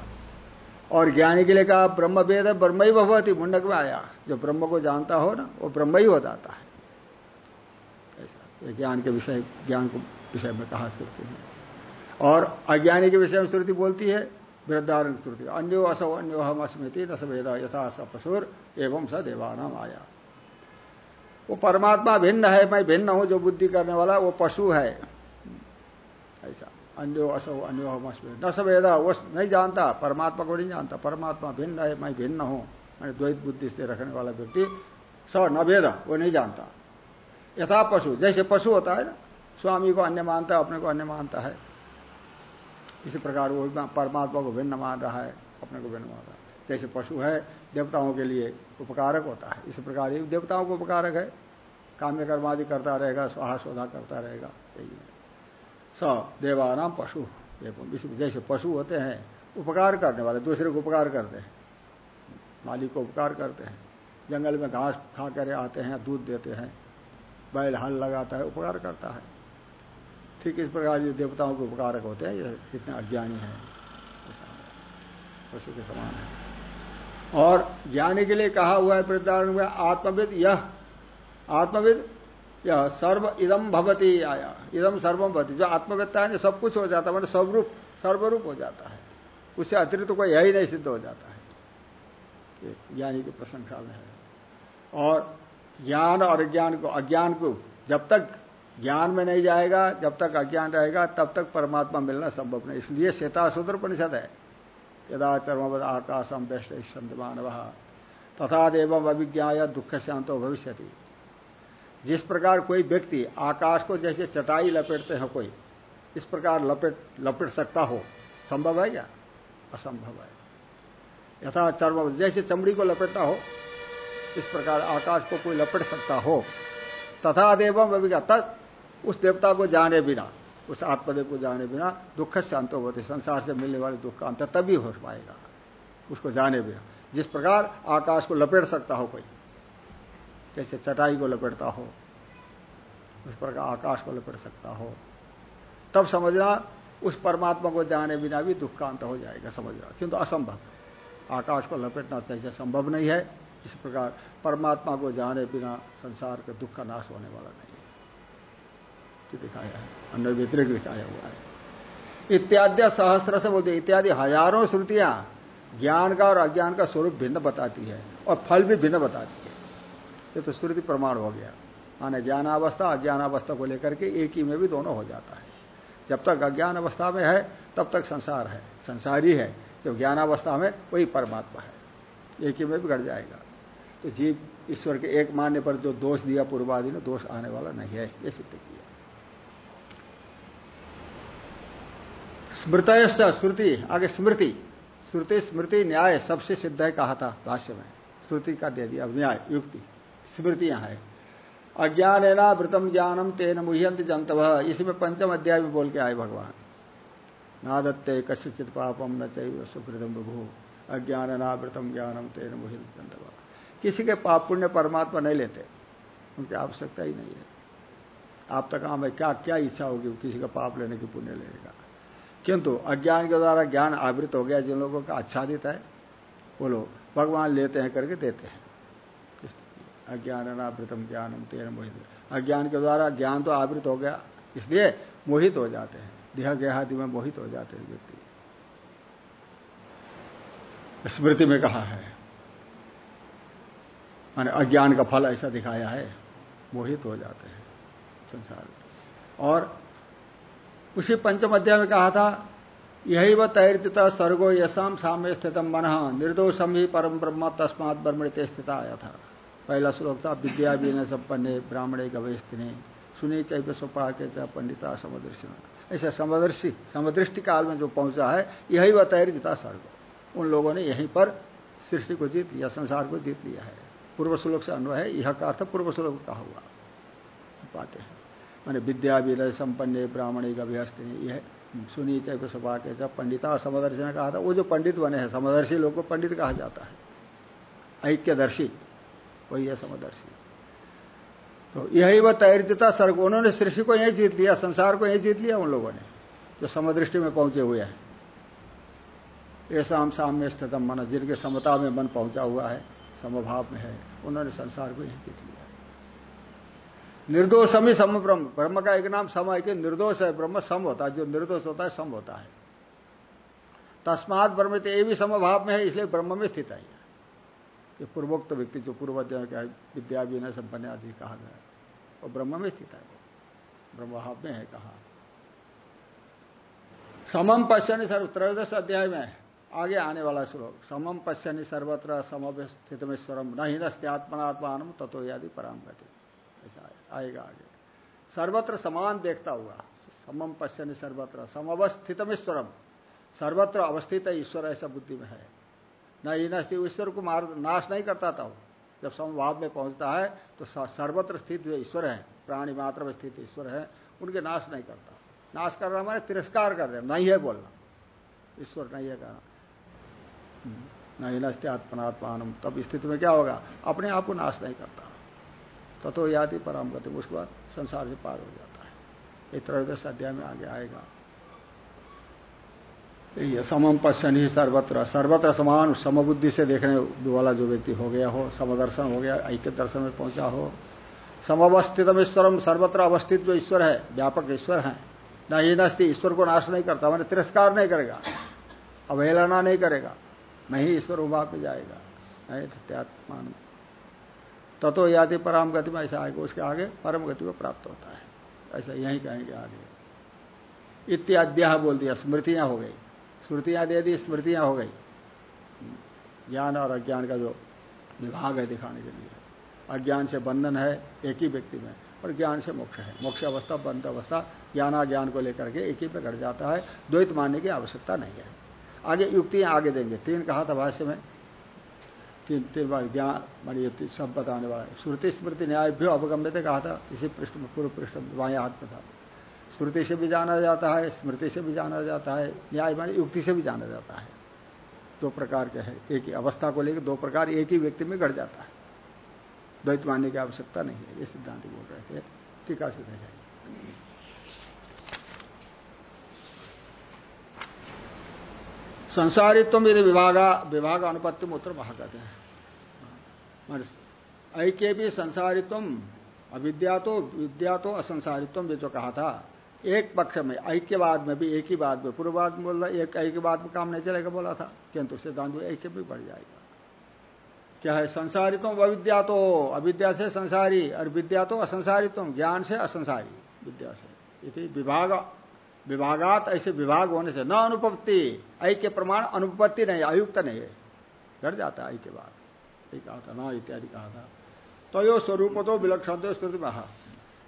और ज्ञानी के लिए कहा ब्रह्म वेद ब्रह्म ही भगवती मुंडक में आया। जो ब्रह्म को जानता हो ना, वो ब्रह्म ही हो जाता है। ऐसा। ज्ञान के विषय, ज्ञान को विषय में कहा सकते हैं। और अज्ञानी के विषय में श्रुति बोलती है वृद्धारण श्रुति। अन्यो असो अन्यो हम अस्मृति न सवेद यथा स पशुर एवं स देवानाम आया। वो परमात्मा भिन्न है, मैं भिन्न हूँ, जो बुद्धि करने वाला, वो पशु है। ऐसा। अन्यो असो अन्यो हम अस्मृति न सवेद वो नहीं जानता, परमात्मा को नहीं जानता। परमात्मा भिन्न है, मैं भिन्न हूँ। मैंने द्वैत बुद्धि से रखने वाला व्यक्ति, स न वेद, वो नहीं जानता। यथा पशु, जैसे पशु होता है ना, स्वामी को अन्य मानता है, अपने को अन्य मानता है। इसी प्रकार वो परमात्मा को भिन्न मान रहा है, अपने को भिन्न मान रहा है। जैसे पशु है, देवताओं के लिए उपकारक होता है। इसी प्रकार ये देवताओं को उपकारक है। काम्य कर्मादि करता रहेगा, स्वाहा शोधा करता रहेगा, यही है। स, देवानाम पशु। जैसे पशु होते हैं, उपकार करने वाले, दूसरे को उपकार करते हैं। मालिक को उपकार करते हैं। जंगल में घास खा कर आते हैं, दूध देते हैं। बैल हल लगाता है, उपकार करता है। ठीक इस प्रकार ये देवताओं के उपकारक होते हैं, ये कितने अज्ञानी हैं। पशु के समान है। और ज्ञानी के लिए कहा हुआ है वृद्धारण में, आत्मविद यह आत्मविद यह सर्व इदम भवती आया। इदम सर्वम भवती। जो आत्मवेदता है सब कुछ हो जाता है मतलब स्वरूप, सर्वरूप हो जाता है। उससे अतिरिक्त तो कोई यही नहीं, सिद्ध हो जाता है। ज्ञानी की प्रशंसा में है। और ज्ञान और अज्ञान को अज्ञान को जब तक ज्ञान में नहीं जाएगा, जब तक अज्ञान रहेगा, तब तक परमात्मा मिलना संभव नहीं। इसलिए श्वेताशूद्र परिषद है। यदा चर्मवद आकाशम व्यस्त संत मानव, तथा देवम अभिज्ञा या दुख शांतो भविष्य जिस प्रकार कोई व्यक्ति आकाश को जैसे चटाई लपेटते हैं कोई, इस प्रकार लपेट लपेट सकता हो, संभव है क्या? असंभव है। यथा चर्म जैसे चमड़ी को लपेटना हो, इस प्रकार आकाश को कोई लपेट सकता हो, तथा देवम अभिज्ञा तक उस देवता को जाने बिना, उस आत्मदेव को जाने बिना दुख से अंत होते, संसार से मिलने वाले दुख का अंतर तभी हो पाएगा, उसको जाने बिना। जिस प्रकार आकाश को लपेट सकता हो कोई, जैसे चटाई को लपेटता हो, उस प्रकार आकाश को लपेट सकता हो, तब समझना उस परमात्मा को जाने बिना भी दुख का अंत हो जाएगा, समझना। किंतु असंभव, आकाश को लपेटना चाहिए संभव नहीं है। इस प्रकार परमात्मा को जाने बिना संसार के दुख का नाश होने वाला नहीं है। दिखाया है, अन्य व्यतिरिक्त दिखाया हुआ है। इत्यादि सहस्त्र से बोलते इत्यादि हज़ारों श्रुतियाँ ज्ञान का और अज्ञान का स्वरूप भिन्न बताती है और फल भी भिन्न बताती है। ये तो श्रुति प्रमाण हो गया। माने ज्ञानावस्था, अज्ञानावस्था को लेकर के एक ही में भी दोनों हो जाता है। जब तक अज्ञान अवस्था में है, तब तक संसार है। संसारी है जब ज्ञानावस्था में वही परमात्मा है। एक ही में भी घट जाएगा। तो जीव ईश्वर के एक मानने पर जो दोष दिया पूर्वादि ने, दोष आने वाला नहीं है। ये सिद्ध किया। स्मृत श्रुति, आगे स्मृति। श्रुति, स्मृति, न्याय, सबसे सिद्ध है कहा था भाष्य में। श्रुति का दे दिया न्याय, युक्ति। स्मृतियाँ है। अज्ञान है ना वृतम ज्ञानम तेन मुह्यंत जंतव इसी पंचम अध्याय में बोल के आए भगवान। नादत्ते कश्यचित पापम न चाहिए सुकृतम विभू अज्ञान नावृतम ज्ञानम तेन मुह्यंत जंतव किसी के पाप पुण्य परमात्मा नहीं लेते, उनकी आवश्यकता ही नहीं है। आप तक काम है, क्या क्या इच्छा होगी किसी का पाप लेने की पुण्य लेगा? किंतु अज्ञान के द्वारा ज्ञान आवृत हो गया, जिन लोगों का आच्छादित है, वो लोग भगवान लेते हैं करके देते हैं। अज्ञान अनावृतम ज्ञानम तेरह मोहित। अज्ञान के द्वारा ज्ञान तो आवृत हो गया, इसलिए मोहित हो जाते हैं। देह गेहादि में मोहित हो जाते हैं व्यक्ति। स्मृति में कहा है, माने अज्ञान का फल ऐसा दिखाया है, मोहित हो जाते हैं संसार और उसी पंचम अध्याय में कहा था यही व तैरता सर्गो यशाम साम्य स्थित मन निर्दोषम ही परम ब्रह्म तस्मात ब्रह्मणित स्थित आया था पहला श्लोक था, विद्या भी न संपन्ने ब्राह्मणे गवेस्तिने, सुने चैव सोपा के च पंडिता समदृश्य ऐसा समदर्शी, समदृष्टि काल में जो पहुँचा है यही व तैरता सर्ग। उन लोगों ने यहीं पर सृष्टि को जीत लिया, संसार को जीत लिया है। पूर्व श्लोक से अन्वय है, यह का अर्थ पूर्व श्लोक कहा हुआ। पाते हैं। मैंने विद्या विलय संपन्न ब्राह्मणी का व्यस्त यह सुनी चाहे सभा के जब पंडिता और समदर्शी ने कहा था, वो जो पंडित बने हैं, समदर्शी लोग को पंडित कहा जाता है। ऐक्यदर्शी, वही है समदर्शी। तो यही वह तैरता सर्ग, उन्होंने सृष्टि को यही जीत लिया, संसार को यही जीत लिया उन लोगों ने, जो समदृष्टि में पहुँचे हुए हैं। ऐसा हम साम्य स्थित मन, जिनके समता में मन पहुँचा हुआ है, समभाव में है, उन्होंने संसार को यही जीत लिया। निर्दोषम ही सम ब्रह्म ब्रह्म का एक नाम सम है कि निर्दोष है, ब्रह्म सम होता है। जो निर्दोष होता है, सम होता है। तस्मात ब्रह्म ये भी समभाव में है, इसलिए ब्रह्म में स्थित है। ये पूर्वोक्त व्यक्ति, जो पूर्व क्या विद्या भी न संपन्न आदि कहा गया वो ब्रह्म में स्थित है वो। ब्रह्मभाव में है कहा। समम पश्चनी सर्व, त्रयोदश अध्याय में आगे आने वाला श्लोक। समम पश्चनी सर्वत्र समस्थित में स्वरम न ही नत्यात्मनात्मान तत्व आदि पराम गति ऐसा आएगा आगे। सर्वत्र समान देखता हुआ समम पश्चनी सर्वत्र समवस्थित ईश्वरम सर्वत्र अवस्थित है ईश्वर, ऐसा बुद्धि में है। न ही नस्ती ईश्वर को मार, नाश नहीं करता था जब समभाव में पहुँचता है तो सर्वत्र स्थित जो ईश्वर है, प्राणी मात्र में स्थित ईश्वर है, उनके नाश नहीं करता। नाश कर करना माने तिरस्कार कर दे नहीं है बोलना। ईश्वर नहीं है कहना। नहीं नष्ट आत्मनात्मान तब स्थिति में क्या होगा? अपने आप को नाश नहीं करता। तथो याति पराम गति उसके बाद संसार से पार हो जाता है। ये त्रयोदश अध्याय में आगे आएगा। समम पश्चनी सर्वत्र। सर्वत्र समान समबुद्धि से देखने वाला जो व्यक्ति हो गया हो, समदर्शन हो गया, ऐक्य दर्शन में पहुँचा हो समवस्थित ईश्वरम, सर्वत्र अवस्थित जो ईश्वर है, व्यापक ईश्वर है, न ही नस्ती ईश्वर को नाश नहीं करता, मैंने तिरस्कार नहीं करेगा, अवहेलना नहीं करेगा नहीं ईश्वर उभा पे जाएगा। नहीं त्यात्मान ततो याति परम गति में ऐसा आएगा उसके आगे परम गति को प्राप्त होता है। ऐसा यही कहेंगे आगे। इत्याद्या बोल दिया, स्मृतियाँ हो गई। श्रुतियाँ दे दी, स्मृतियाँ हो गई। ज्ञान और अज्ञान का जो विभाग है दिखाने के लिए। अज्ञान से बंधन है एक ही व्यक्ति में, और ज्ञान से मोक्ष है। मोक्ष अवस्था, बंध अवस्था, ज्ञानाज्ञान को लेकर के एक ही पे घट जाता है। द्वैत मानने की आवश्यकता नहीं है। आगे युक्तियाँ आगे देंगे। तीन कहा था भाष्य में तीन तीन बार ज्ञान मान सब बताने वाला है। श्रुति स्मृति न्याय भी अवगम्य थे, कहा था, इसी पृष्ठ में, पूर्व पृष्ठ बाएँ हाथ में था। श्रुति से भी जाना जाता है, स्मृति से भी जाना जाता है, न्याय मानी युक्ति से भी जाना जाता है। दो प्रकार के है, एक ही अवस्था को लेकर दो प्रकार एक ही व्यक्ति में घट जाता है। द्वैत मानने की आवश्यकता नहीं है, ये सिद्धांत बोल रहे थे। टीका से जाएँगे संसारित्व यदि विभागा विभाग अनुपत्ति में उत्तर महा कहते हैं। ऐक्य भी संसारित्व अविद्या तो विद्या तो असंसारित्व भी जो कहा था, एक पक्ष में, ऐक्यवाद में भी, एक ही बात में, पूर्ववाद में बोल रहा एक ऐक्यवाद में काम नहीं चलेगा बोला था, किंतु सिद्धांत ऐक्य भी बढ़ जाएगा। क्या है? संसारित्व अविद्या तो अविद्या से संसारी, और विद्या तो असंसारित्व, ज्ञान से असंसारी, विद्या से। इसी विभाग, विभागात ऐसे विभाग होने से न अनुपत्ति, ऐक्य प्रमाण अनुपत्ति नहीं अयुक्त नहीं है। घट जाता है ऐक्य बात कहा था न, इत्यादि कहा था तयो स्वरूप तो विलक्षण स्तुति महा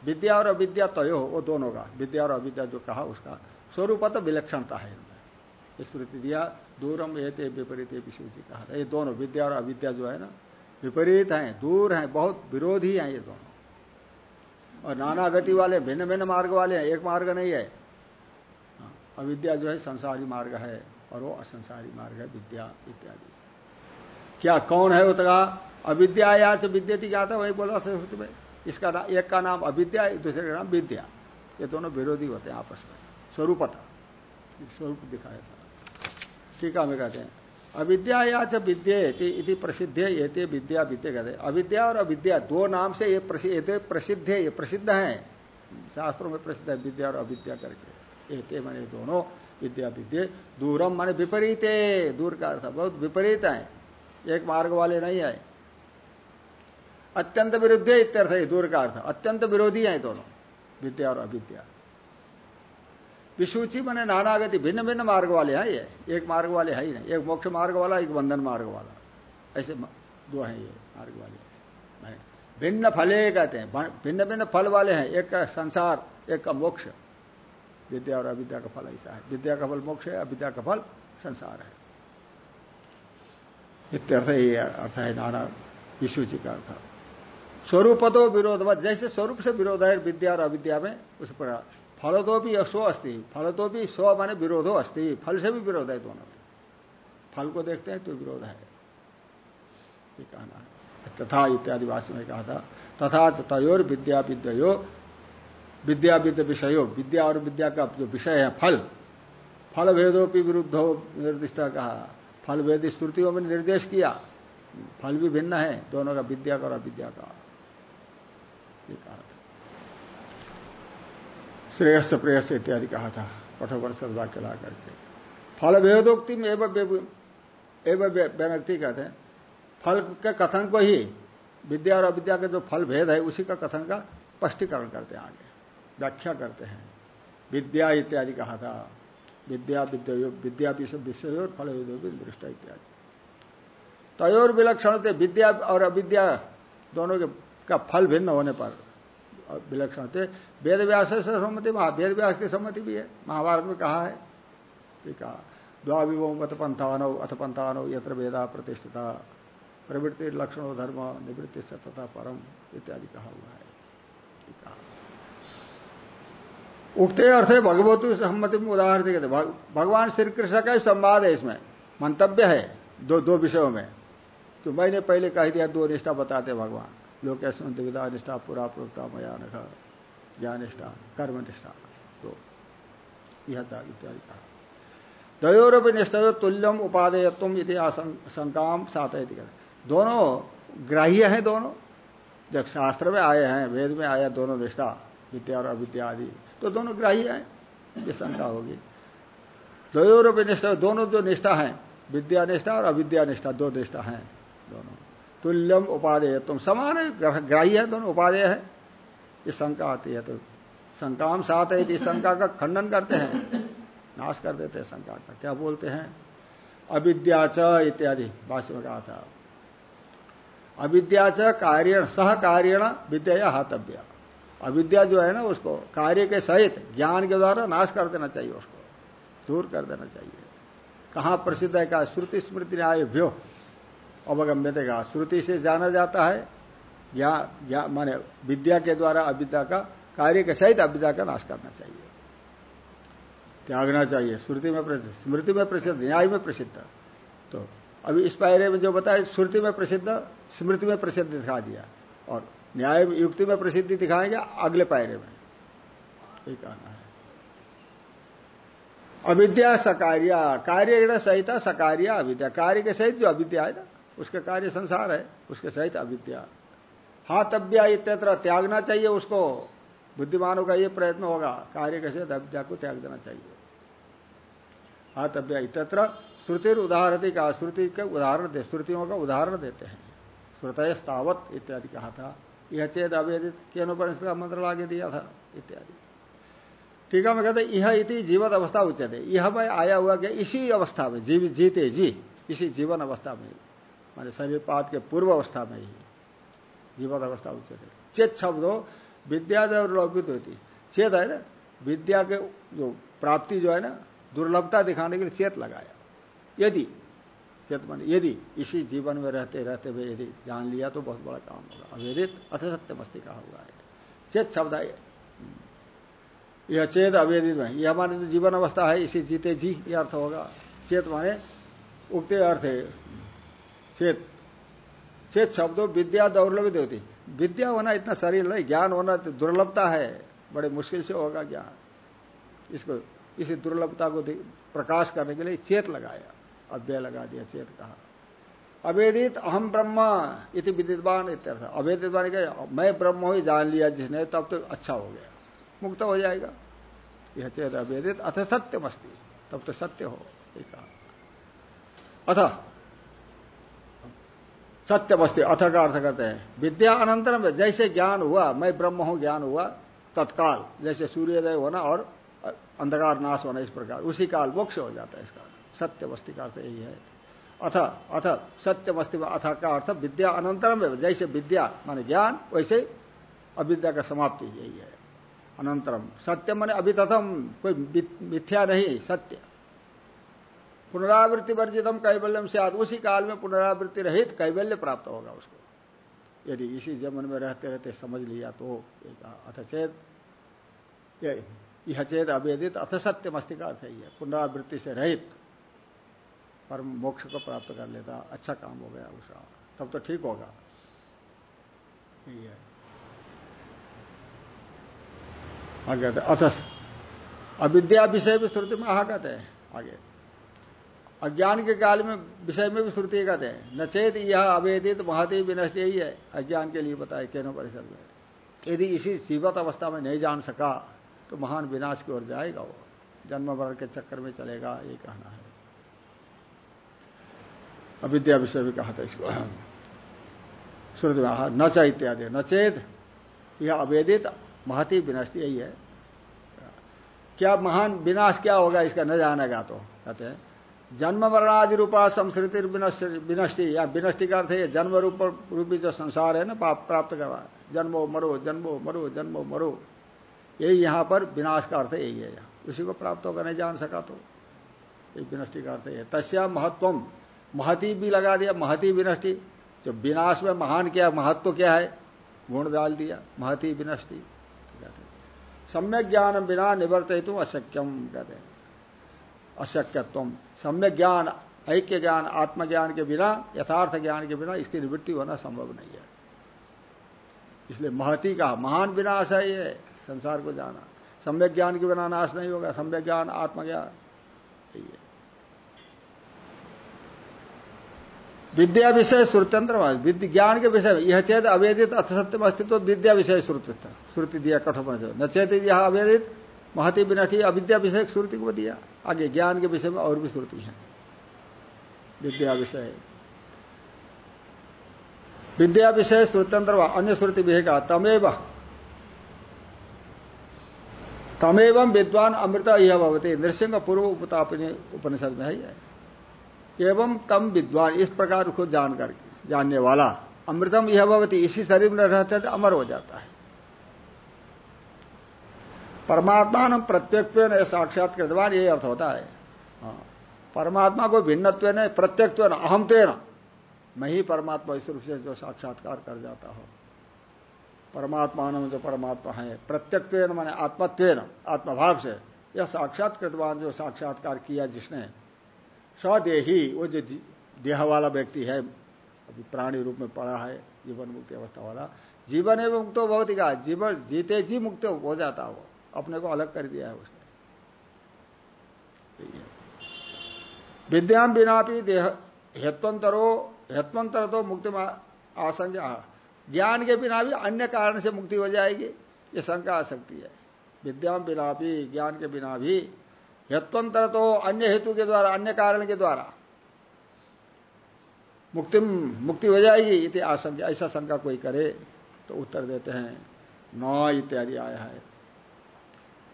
विद्या और अविद्या तयो, वो दोनों का। विद्या और अविद्या जो कहा, उसका स्वरूप तो विलक्षणता है इनमें। स्मृति दिया दूरम ये ते विपरीत जी कहा था ये दोनों, विद्या और अविद्या जो है ना, विपरीत हैं, दूर हैं, बहुत विरोधी हैं ये दोनों। और नाना गति वाले भिन्न भिन्न मार्ग वाले हैं, एक मार्ग नहीं है, अविद्या जो है संसारी मार्ग है, और वो असंसारी मार्ग है, विद्या इत्यादि। क्या कौन है तो अविद्या या विद्यति क्या था वही बोला था में इसका नाम एक का नाम अविद्या, दूसरे का नाम विद्या। ये दोनों विरोधी होते हैं आपस में। स्वरूपता। स्वरूप दिखाया था। टीका हमें कहते हैं। अविद्या या च विद्य प्रसिद्ध ये विद्या विद्या कहते हैं। अविद्या और अविद्या, दो नाम से ये प्रसिद्ध है, ये प्रसिद्ध है। शास्त्रों में प्रसिद्ध है विद्या और अविद्या करके। एते मैंने दोनों, विद्या, विद्य। दूरम माने विपरीत। दूर का अर्थ बहुत विपरीत है। एक मार्ग वाले नहीं है अत्यंत विरुद्ध इत्यर्थ है दूर का अर्थ अत्यंत विरोधी है दोनों, विद्या और अविद्या। विसूची मैंने नानागति भिन्न भिन्न मार्ग वाले हैं ये। एक मार्ग वाले है ही नहीं। एक मोक्ष मार्ग वाला, एक बंधन मार्ग वाला। ऐसे दो हैं ये मार्ग वाले। भिन्न फले कहते हैं। भिन्न भिन्न फल वाले हैं। एक का संसार, एक का मोक्ष। विद्या और अविद्या का फल ऐसा है। विद्या का फल मोक्ष है, अविद्या का फल संसार है। इत्यर्थ ये अर्थ है नाना विष्णु जी का अर्थ स्वरूप तो विरोध जैसे स्वरूप से विरोध है विद्या और अविद्या में उस पर फल तो भी स्व अस्थि फल तो भी स्व माने विरोधो अस्थि फल से भी विरोध है दोनों में। फल को देखते हैं तो विरोध है। ये कहना है। तथा इत्यादि भाषा में कहा था। तथा तयोर विद्या विद्यो विद्या विद्य विषय। विद्या और विद्या का जो विषय है फल। फल भेदों की विरुद्ध हो निर्दिष्ट कहा। फल भेद स्तुतियों में निर्देश किया। फल भी भिन्न है, दोनों का विद्या का और अविद्या का। कहा श्रेयस प्रेयस इत्यादि कहा था कठोपनिषद वाक्य ला करके। फल भेदोक्ति में एवं व्यनक्ति कहते हैं। फल के कथन को ही, विद्या और अविद्या के जो फल भेद है, उसी का कथन का स्पष्टीकरण करते हैं आगे। व्याख्या करते हैं। विद्या इत्यादि कहा था। विद्या विद्या विषय फल दृष्टा इत्यादि। तयोर विलक्षण थे, विद्या और अविद्या दोनों के का फल भिन्न होने पर विलक्षण थे। वेद व्यास से सम्मति वेद व्यास की सम्मति भी है। महाभारत में कहा है कहा, द्वाविवो मत पंथानो अथ पंथानो यत्र वेदा प्रतिष्ठिता, प्रवृत्ति लक्षण धर्म निवृत्ति तथा परम इत्यादि कहा हुआ है। उगते अर्थ है भगवती सम्मति में उदाहरण कहते भगवान श्री कृष्ण का ही संवाद है इसमें। मंतव्य है दो दो विषयों में। तो मैंने पहले कह दिया दो निष्ठा बताते भगवान। लोकेश विदा निष्ठा, पूरा प्रोक्ता मयान ज्ञान निष्ठा, कर्म निष्ठा। तो यह इत्यादि कहा दयोरपि निष्ठा तुल्यम उपादेयत्व इति आशंकाम सात दोनों ग्राह्य हैं दोनों। जब शास्त्र में आए हैं, वेद में आया दोनों निष्ठा विद्या और अविद्या आदि। तो दोनों ग्राही हैं। ये शंका होगी। द्वयोरपि निष्ठा, दोनों जो निष्ठा है, विद्या निष्ठा और अविद्या निष्ठा, दो निष्ठा है दोनों। तुल्यम उपादेय तुम समान है ग्राह्य है, दोनों उपादेय है। ये शंका आती है तो शंकाम साथ है इस शंका का खंडन करते हैं। नाश कर देते हैं शंका का। क्या बोलते हैं? अविद्या च इत्यादि भाष्य में कहा था। अविद्या च कार्य, सह कार्यण विद्या हातव्या। अविद्या जो है ना उसको, कार्य के सहित ज्ञान के द्वारा नाश कर देना चाहिए उसको, दूर कर देना चाहिए। कहाँ प्रसिद्ध है कहा श्रुति स्मृति न्याय भ्यो अवगम्य देगा श्रुति से जाना जाता है या माने विद्या के द्वारा अविद्या का, कार्य के सहित अविद्या का नाश करना चाहिए। त्यागना चाहिए, श्रुति में प्रसिद्ध, स्मृति में प्रसिद्ध, न्याय में प्रसिद्ध। तो अभी इस पायरे में जो बताया, श्रुति में प्रसिद्ध, स्मृति में प्रसिद्ध दिखा दिया। और न्याय युक्ति में प्रसिद्धि दिखाएँगे अगले पायरे में। ये कहना है। अविद्या सकार्या, कार्य सहित सकार्या अविद्या। कार्य के सहित जो अविद्या है ना, उसका कार्य संसार है, उसके सहित अविद्या। हाथव्या इत्यत्र त्यागना चाहिए उसको। बुद्धिमानों का ये प्रयत्न होगा, कार्य के सहित अविद्या को त्याग देना चाहिए। हाथव्या इत्यत्र श्रुति उदाहरण का, श्रुति का उदाहरण श्रुतियों का उदाहरण देते हैं। श्रुतय स्थावत इत्यादि कहा था। यह चेत अवेदित केनोपनिषद का मंत्र लागे दिया था, इत्यादि। ठीक है, मैं कहते यह इति जीवत अवस्था उचित है यह मैं आया हुआ क्या इसी अवस्था में, जीव, जीते जी, इसी जीवन अवस्था में माने शरीर के पूर्व अवस्था में ही जीवत अवस्था उचित है चेत शब्द हो विद्या जब लौकित होती। चेत है ना, विद्या के जो प्राप्ति जो है ना, दुर्लभता दिखाने के लिए चेत लगाया। यदि चेत मन यदि इसी जीवन में रहते रहते हुए यदि जान लिया तो बहुत बड़ा काम होगा। अवेदित अथ सत्य मस्ती कहा हुआ है चेत शब्द यह चेत अवेदित में यह हमारे तो जीवन अवस्था है। इसी जीते जी, यह अर्थ होगा। चेत माने उगते अर्थ है। चेत चेत शब्दों विद्या दौर्लभित होती। विद्या होना इतना शरीर नहीं, ज्ञान होना तो दुर्लभता है। बड़े मुश्किल से होगा ज्ञान। इसको, इसी दुर्लभता को प्रकाश करने के लिए चेत लगाया। अव्यय लगा दिया, चेत कहा। अवेदित अहम ब्रह्म इति विदितवान इत्यर्थ। अवेदित क्या? मैं ब्रह्म ही जान लिया जिसने, तब तो अच्छा हो गया। मुक्त हो जाएगा। यह चेत अवेदित, अथ सत्य मस्ती तब तो सत्य हो कहा। अथ सत्य मस्ती अथ का अर्थ करते हैं। विद्या अनंतरम, जैसे ज्ञान हुआ, मैं ब्रह्म हूँ, ज्ञान हुआ, तत्काल, जैसे सूर्योदय होना और अंधकार नाश होना इस प्रकार, उसी काल मोक्ष हो जाता है इसका। सत्य वस्ती का अर्थ यही है। अथ अथ सत्य वस्ती अथ का अर्थ विद्या अनंतरम जैसे विद्या माने ज्ञान, वैसे अविद्या का समाप्ति यही है। अनंतरम सत्य माने अभी तथम कोई मिथ्या नहीं, सत्य। पुनरावृत्ति वर्जितम कैबल्यम से आज उसी काल में पुनरावृत्ति रहित कैबल्य प्राप्त होगा उसको। यदि इसी जमन में रहते रहते समझ लिया तो अथ चेत यह चेत अवेदित अथ सत्य मस्ती का अर्थ ही है। पुनरावृत्ति से रहित परम मोक्ष को प्राप्त कर लेता। अच्छा काम हो गया उसका तब तो ठीक होगा। यही है। आगे अथ अविद्या विषय भी श्रुति में आह कहते हैं, आगे। अज्ञान के काल में विषय में भी श्रुति कहते हैं, न चेत यह अवेदित महती विनष्ट यही है। अज्ञान के लिए बताए, केनो परिषद में। यदि इसी सीवत अवस्था में नहीं जान सका तो महान विनाश की ओर जाएगा वो। जन्म मरण के चक्कर में चलेगा, ये कहना है। अविद्या विषय भी कहा था इसको। श्रुति न च इत्यादि। नचेत यह अवेदित महती विनष्टि यही है। क्या महान विनाश क्या होगा इसका न जानेगा तो? कहते हैं, जन्म मरणादि रूपा संस्कृति विनष्टि। या विनष्टि का अर्थ है, जन्म रूप रूपी जो संसार है ना, पाप प्राप्त करवा। जन्मो मरो जन्मो मरो जन्मो मरो। यही यहाँ पर विनाश का अर्थ यही है यहाँ। उसी को प्राप्त होगा नहीं जान सका तो। एक विनष्टि का अर्थ है। तस्या महत्वम। महती भी लगा दिया, महती विनष्टि। जो विनाश में महान क्या, महत्व क्या है? गुण डाल दिया, महती विनष्टि। कहते सम्यक ज्ञान बिना निवर्त तो अशक्यम कहते हैं। अशक्यत्व। सम्यक ज्ञान, ऐक्य ज्ञान, आत्मज्ञान के बिना, यथार्थ ज्ञान के बिना इसकी निवृत्ति होना संभव नहीं है। इसलिए महती का, महान विनाश है ये, संसार को जाना। सम्यक ज्ञान के बिना नाश नहीं होगा, सम्यक ज्ञान, आत्मज्ञान यही है विद्या विषय श्रुत्यंत्र विद्या ज्ञान के विषय यह चेत अवेदित अथसत्यम अस्तित्व विद्या विषय श्रुति श्रुति दिया कठोर न चेत यह अवेदित, महती बिनठी अविद्या विषय श्रुति को दिया। आगे ज्ञान के विषय में और भी श्रुति है। विद्या विषय। विद्या विषय श्रुत्यंत्र अन्य श्रुति भी है तमेव। तमेव विद्वान अमृत यह भवती। नृसिंह पूर्व उपतापनी उपनिषद में है एवं तम विद्वान, इस प्रकार को जानकर जानने वाला, अमृतम यह भवती, इसी शरीर में रहते तो अमर हो जाता है। परमात्मा न प्रत्यक्व साक्षात कृतवान, यही अर्थ होता है। हाँ। परमात्मा को भिन्नत्व न प्रत्यक्व न अहमत्व न मैं ही परमात्मा, इस रूप से जो साक्षात्कार कर जाता हो। परमात्मा जो परमात्मा है प्रत्यक्व माने आत्मत्व आत्मभाव से, यह साक्षात कृतवान, जो साक्षात्कार किया जिसने स्वदेही, वो जो देह वाला व्यक्ति है, अभी प्राणी रूप में पड़ा है, जीवन मुक्ति अवस्था वाला, जीवन एवं मुक्त बहुत ही कहा जीवन जीते जी मुक्त हो जाता वो, अपने को अलग कर दिया है उसने। विद्याम बिना भी देह हेत्वंतरो हेत्वंतर तो मुक्ति में ज्ञान के बिना भी अन्य कारण से मुक्ति हो जाएगी, ये शंका आ सकती है। विद्याम बिना भी ज्ञान के बिना भी हेत्वंतर तो अन्य हेतु के द्वारा अन्य कारण के द्वारा। मुक्ति मुक्ति हो जाएगी इति आशंका, ऐसा शंका कोई करे तो उत्तर देते हैं, न इत्यादि आया है।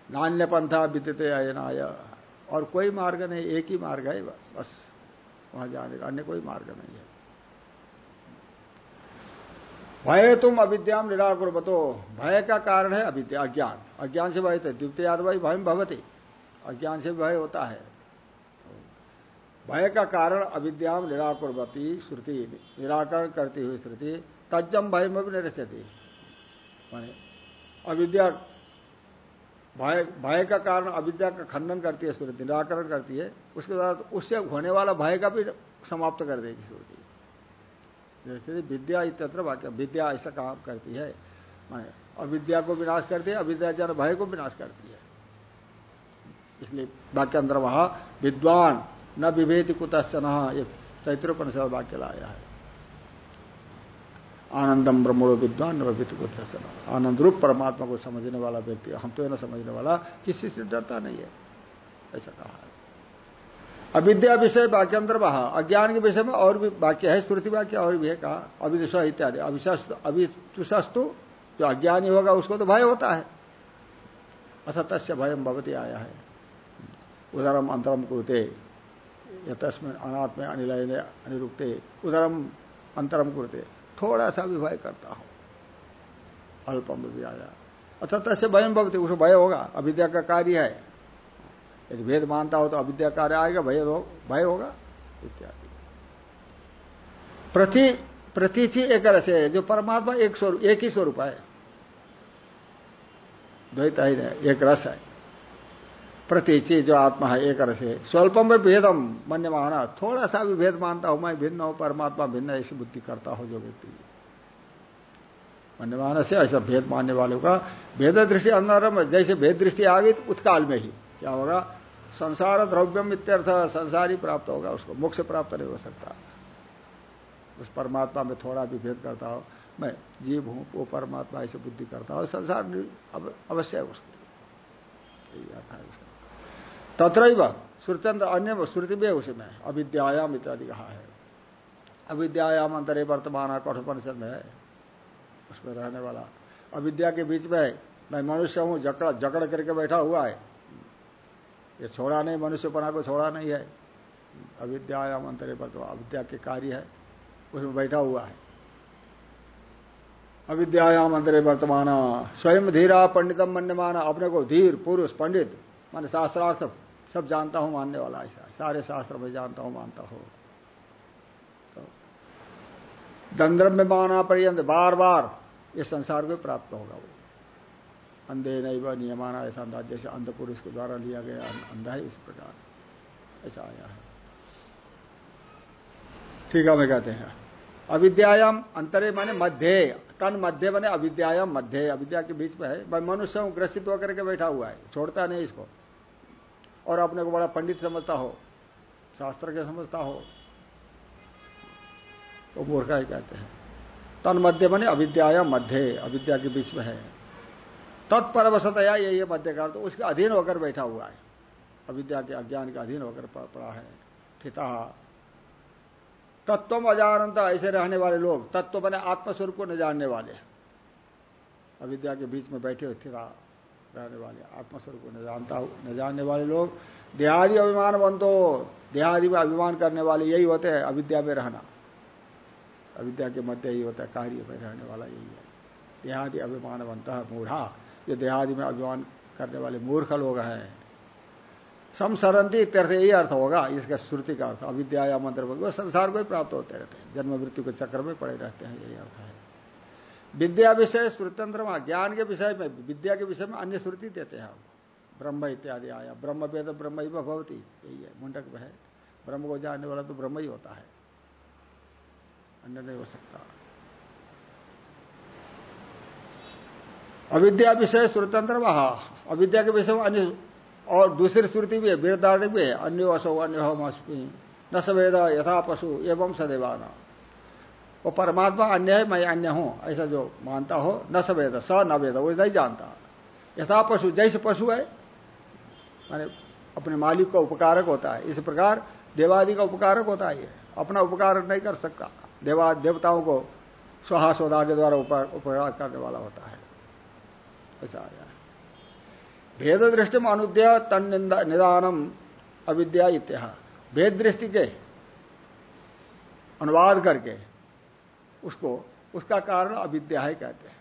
नान्य पंथा विद्यते अयनाय और कोई मार्ग नहीं, एक ही मार्ग है, बस, वहाँ जाने का, अन्य कोई मार्ग नहीं है। भय तुम अविद्याम निराकुर बतो भय का कारण है अविद्या, अज्ञान। अज्ञान से भय थे द्वितीय भय भवती। अज्ञान से भय होता है। भय का कारण अविद्याम निराकुरवती श्रुति, निराकरण करती हुई श्रुति, तज्जम भय में भी निरसती माने अविद्या, भय का कारण अविद्या का खंडन करती है श्रुति, निराकरण करती है, उसके बाद उससे होने वाला भय का भी समाप्त कर देगी श्रुति। जैसे विद्या इत्यत्र वाक्य, विद्या ऐसा काम करती है। माने अविद्या को विनाश करती है, अविद्या जन भय को विनाश करती है। इसलिए वाक्य अंदर वहाँ, विद्वान, न विभेद एक चैत्रोपनिषद वाक्य लाया है। आनंदम ब्रह्मणो विद्वान, न विभेद कुतश्चन आनंद रूप परमात्मा को समझने वाला व्यक्ति, हम तो न समझने वाला, किसी से डरता नहीं है। ऐसा कहा है। अविद्या विषय वाक्य अंदर वहा, अज्ञान के विषय में और भी वाक्य है श्रुति वाक्य और भी है, कहा अविदिश इत्यादि। अविश्वास अभितुषस्तु जो अज्ञानी होगा, उसको तो भय होता है। असत्य भयम भवती आया है। उदरम अंतरम कुरुते। तस्में अनात्म अनिलय अनिरुक्ते। उदरम अंतरम कुरुते। थोड़ा सा भी भय करता हो। अल्पम भी आया। अच्छा तस्य भयम भक्ति उसको भय होगा। अविद्या का कार्य है। यदि भेद मानता हो तो अविद्या कार्य आएगा भय हो, भय होगा इत्यादि। प्रति प्रतीचि एक रस है। जो परमात्मा एक स्वरूप एक ही स्वरूप है। द्वैत है एक रस है। प्रतीचि जो आत्मा है, एक रस है। स्वल्पम में भेदम, मन्य माना। थोड़ा सा भी भेद मानता हूँ मैं, भिन्न हूँ, परमात्मा भिन्न ऐसी बुद्धि करता हो जो व्यक्ति। मन्यमान से ऐसा भेद मानने वालों का भेद दृष्टि अंदर जैसे भेद दृष्टि आ गई तो उत्काल में ही। क्या होगा? संसार द्रव्यम इत्यर्थ, संसार ही प्राप्त होगा उसको। मोक्ष प्राप्त नहीं हो सकता। उस परमात्मा में थोड़ा भी भेद करता हो मैं, जीव हूँ, वो परमात्मा ऐसे बुद्धि करता हो। संसार अवश्य है उसको। तत्र श्रुतंत्र अन्य श्रुति भी है उसमें अविद्यायाम इत्यादि कहा है। अविद्यायाम अंतरे वर्तमान कठोपनिषद है। उसमें रहने वाला। अविद्या के बीच में मैं मनुष्य हूँ, जकड़ जकड़ करके बैठा हुआ है। ये छोड़ा नहीं, मनुष्य बना को छोड़ा नहीं है। अविद्यायाम अंतरे वर्तमान, अविद्या के कार्य है। उसमें बैठा हुआ है। अविद्यायाम अंतरे वर्तमान, स्वयं धीरा पंडितम मन्यमाना, अपने को धीर, पुरुष, पंडित, माने शास्त्रार्थ सब, जानता हूँ मानने वाला ऐसा सारे शास्त्र में जानता हूँ मानता हूँ। तो दंद्रम में माना पर्यंत बार बार ये संसार को प्राप्त होगा वो। अंधे नहीं वह नियमाना ऐसा अंदाज जैसे अंध पुरुष के द्वारा लिया गया अंधा है इस प्रकार। ऐसा आया है। ठीक है मैं कहते हैं। अविद्यायाम अंतरे माने मध्य तन मध्य बने अविद्यायाम मध्य। अविद्या के बीच में है मैं मनुष्य हूँ ग्रसित होकर के बैठा हुआ है छोड़ता नहीं इसको। और अपने को बड़ा पंडित समझता हो, शास्त्र के समझता हो तो मूर्खा ही कहते हैं। तन मध्य बने अविद्यायाम मध्य, अविद्या के बीच में है। तत्परवशतया ये ये मध्य का तो उसके अधीन होकर बैठा हुआ है। अविद्या के, अज्ञान के अधीन होकर पड़ा है, स्थिता तत्व अजानता, ऐसे रहने वाले लोग तत्व बने आत्मस्वरूप को न जानने वाले। अविद्या के बीच में बैठे स्थित रहने वाले, आत्मस्वरूप को न जानता न जानने वाले लोग, देहादि अभिमान बनतो देहादि में अभिमान करने वाले यही होते हैं, अविद्या में रहना। अविद्या के मध्य यही होता है, कार्य में रहने वाला यही है। देहादि अभिमान बनता है मूढ़ा। ये देहादि में अभिमान करने वाले मूर्ख लोग हैं। समसरंती इत्यर्थ यही अर्थ होगा, इसका श्रुति का अर्थ। अविद्या या मंत्र संसार को ही प्राप्त होते रहते हैं। जन्म मृत्यु के चक्र में पड़े रहते हैं, यही अर्थ है। विद्या विषय श्रुतंत्र ज्ञान के विषय में, विद्या के विषय में अन्य श्रुति देते हैं हम। ब्रह्म इत्यादि आया। ब्रह्म वेद, ब्रह्म ही भगवती यही है, मुंडक में है ब्रह्म को जानने वाला तो ब्रह्म ही होता है। अन्य नहीं हो सकता। अविद्या विषय स्वतंत्र वहा, अविद्या के विषय में अन्य, और दूसरी श्रुति भी है वीरदारण भी है। अन्य असो, अन्य होमस्मी न सवेद यथा पशु, एवं सदैवाना। वो परमात्मा अन्य है मैं अन्य हूँ, ऐसा जो मानता हो, न सवेद स न वेद, वो नहीं जानता। यथा पशु, जैसे पशु है, माने अपने मालिक का उपकारक होता है। इस प्रकार देवादि का उपकारक होता है अपना उपकार नहीं कर सकता। देवा, देवताओं को सुहासोदा के द्वारा उपकार करने वाला होता है। ऐसा आया। भेद दृष्टि में अनुद्या तन निदानम अविद्या इत्या भेद दृष्टि के अनुवाद करके उसको, उसका कारण अविद्या है कहते हैं।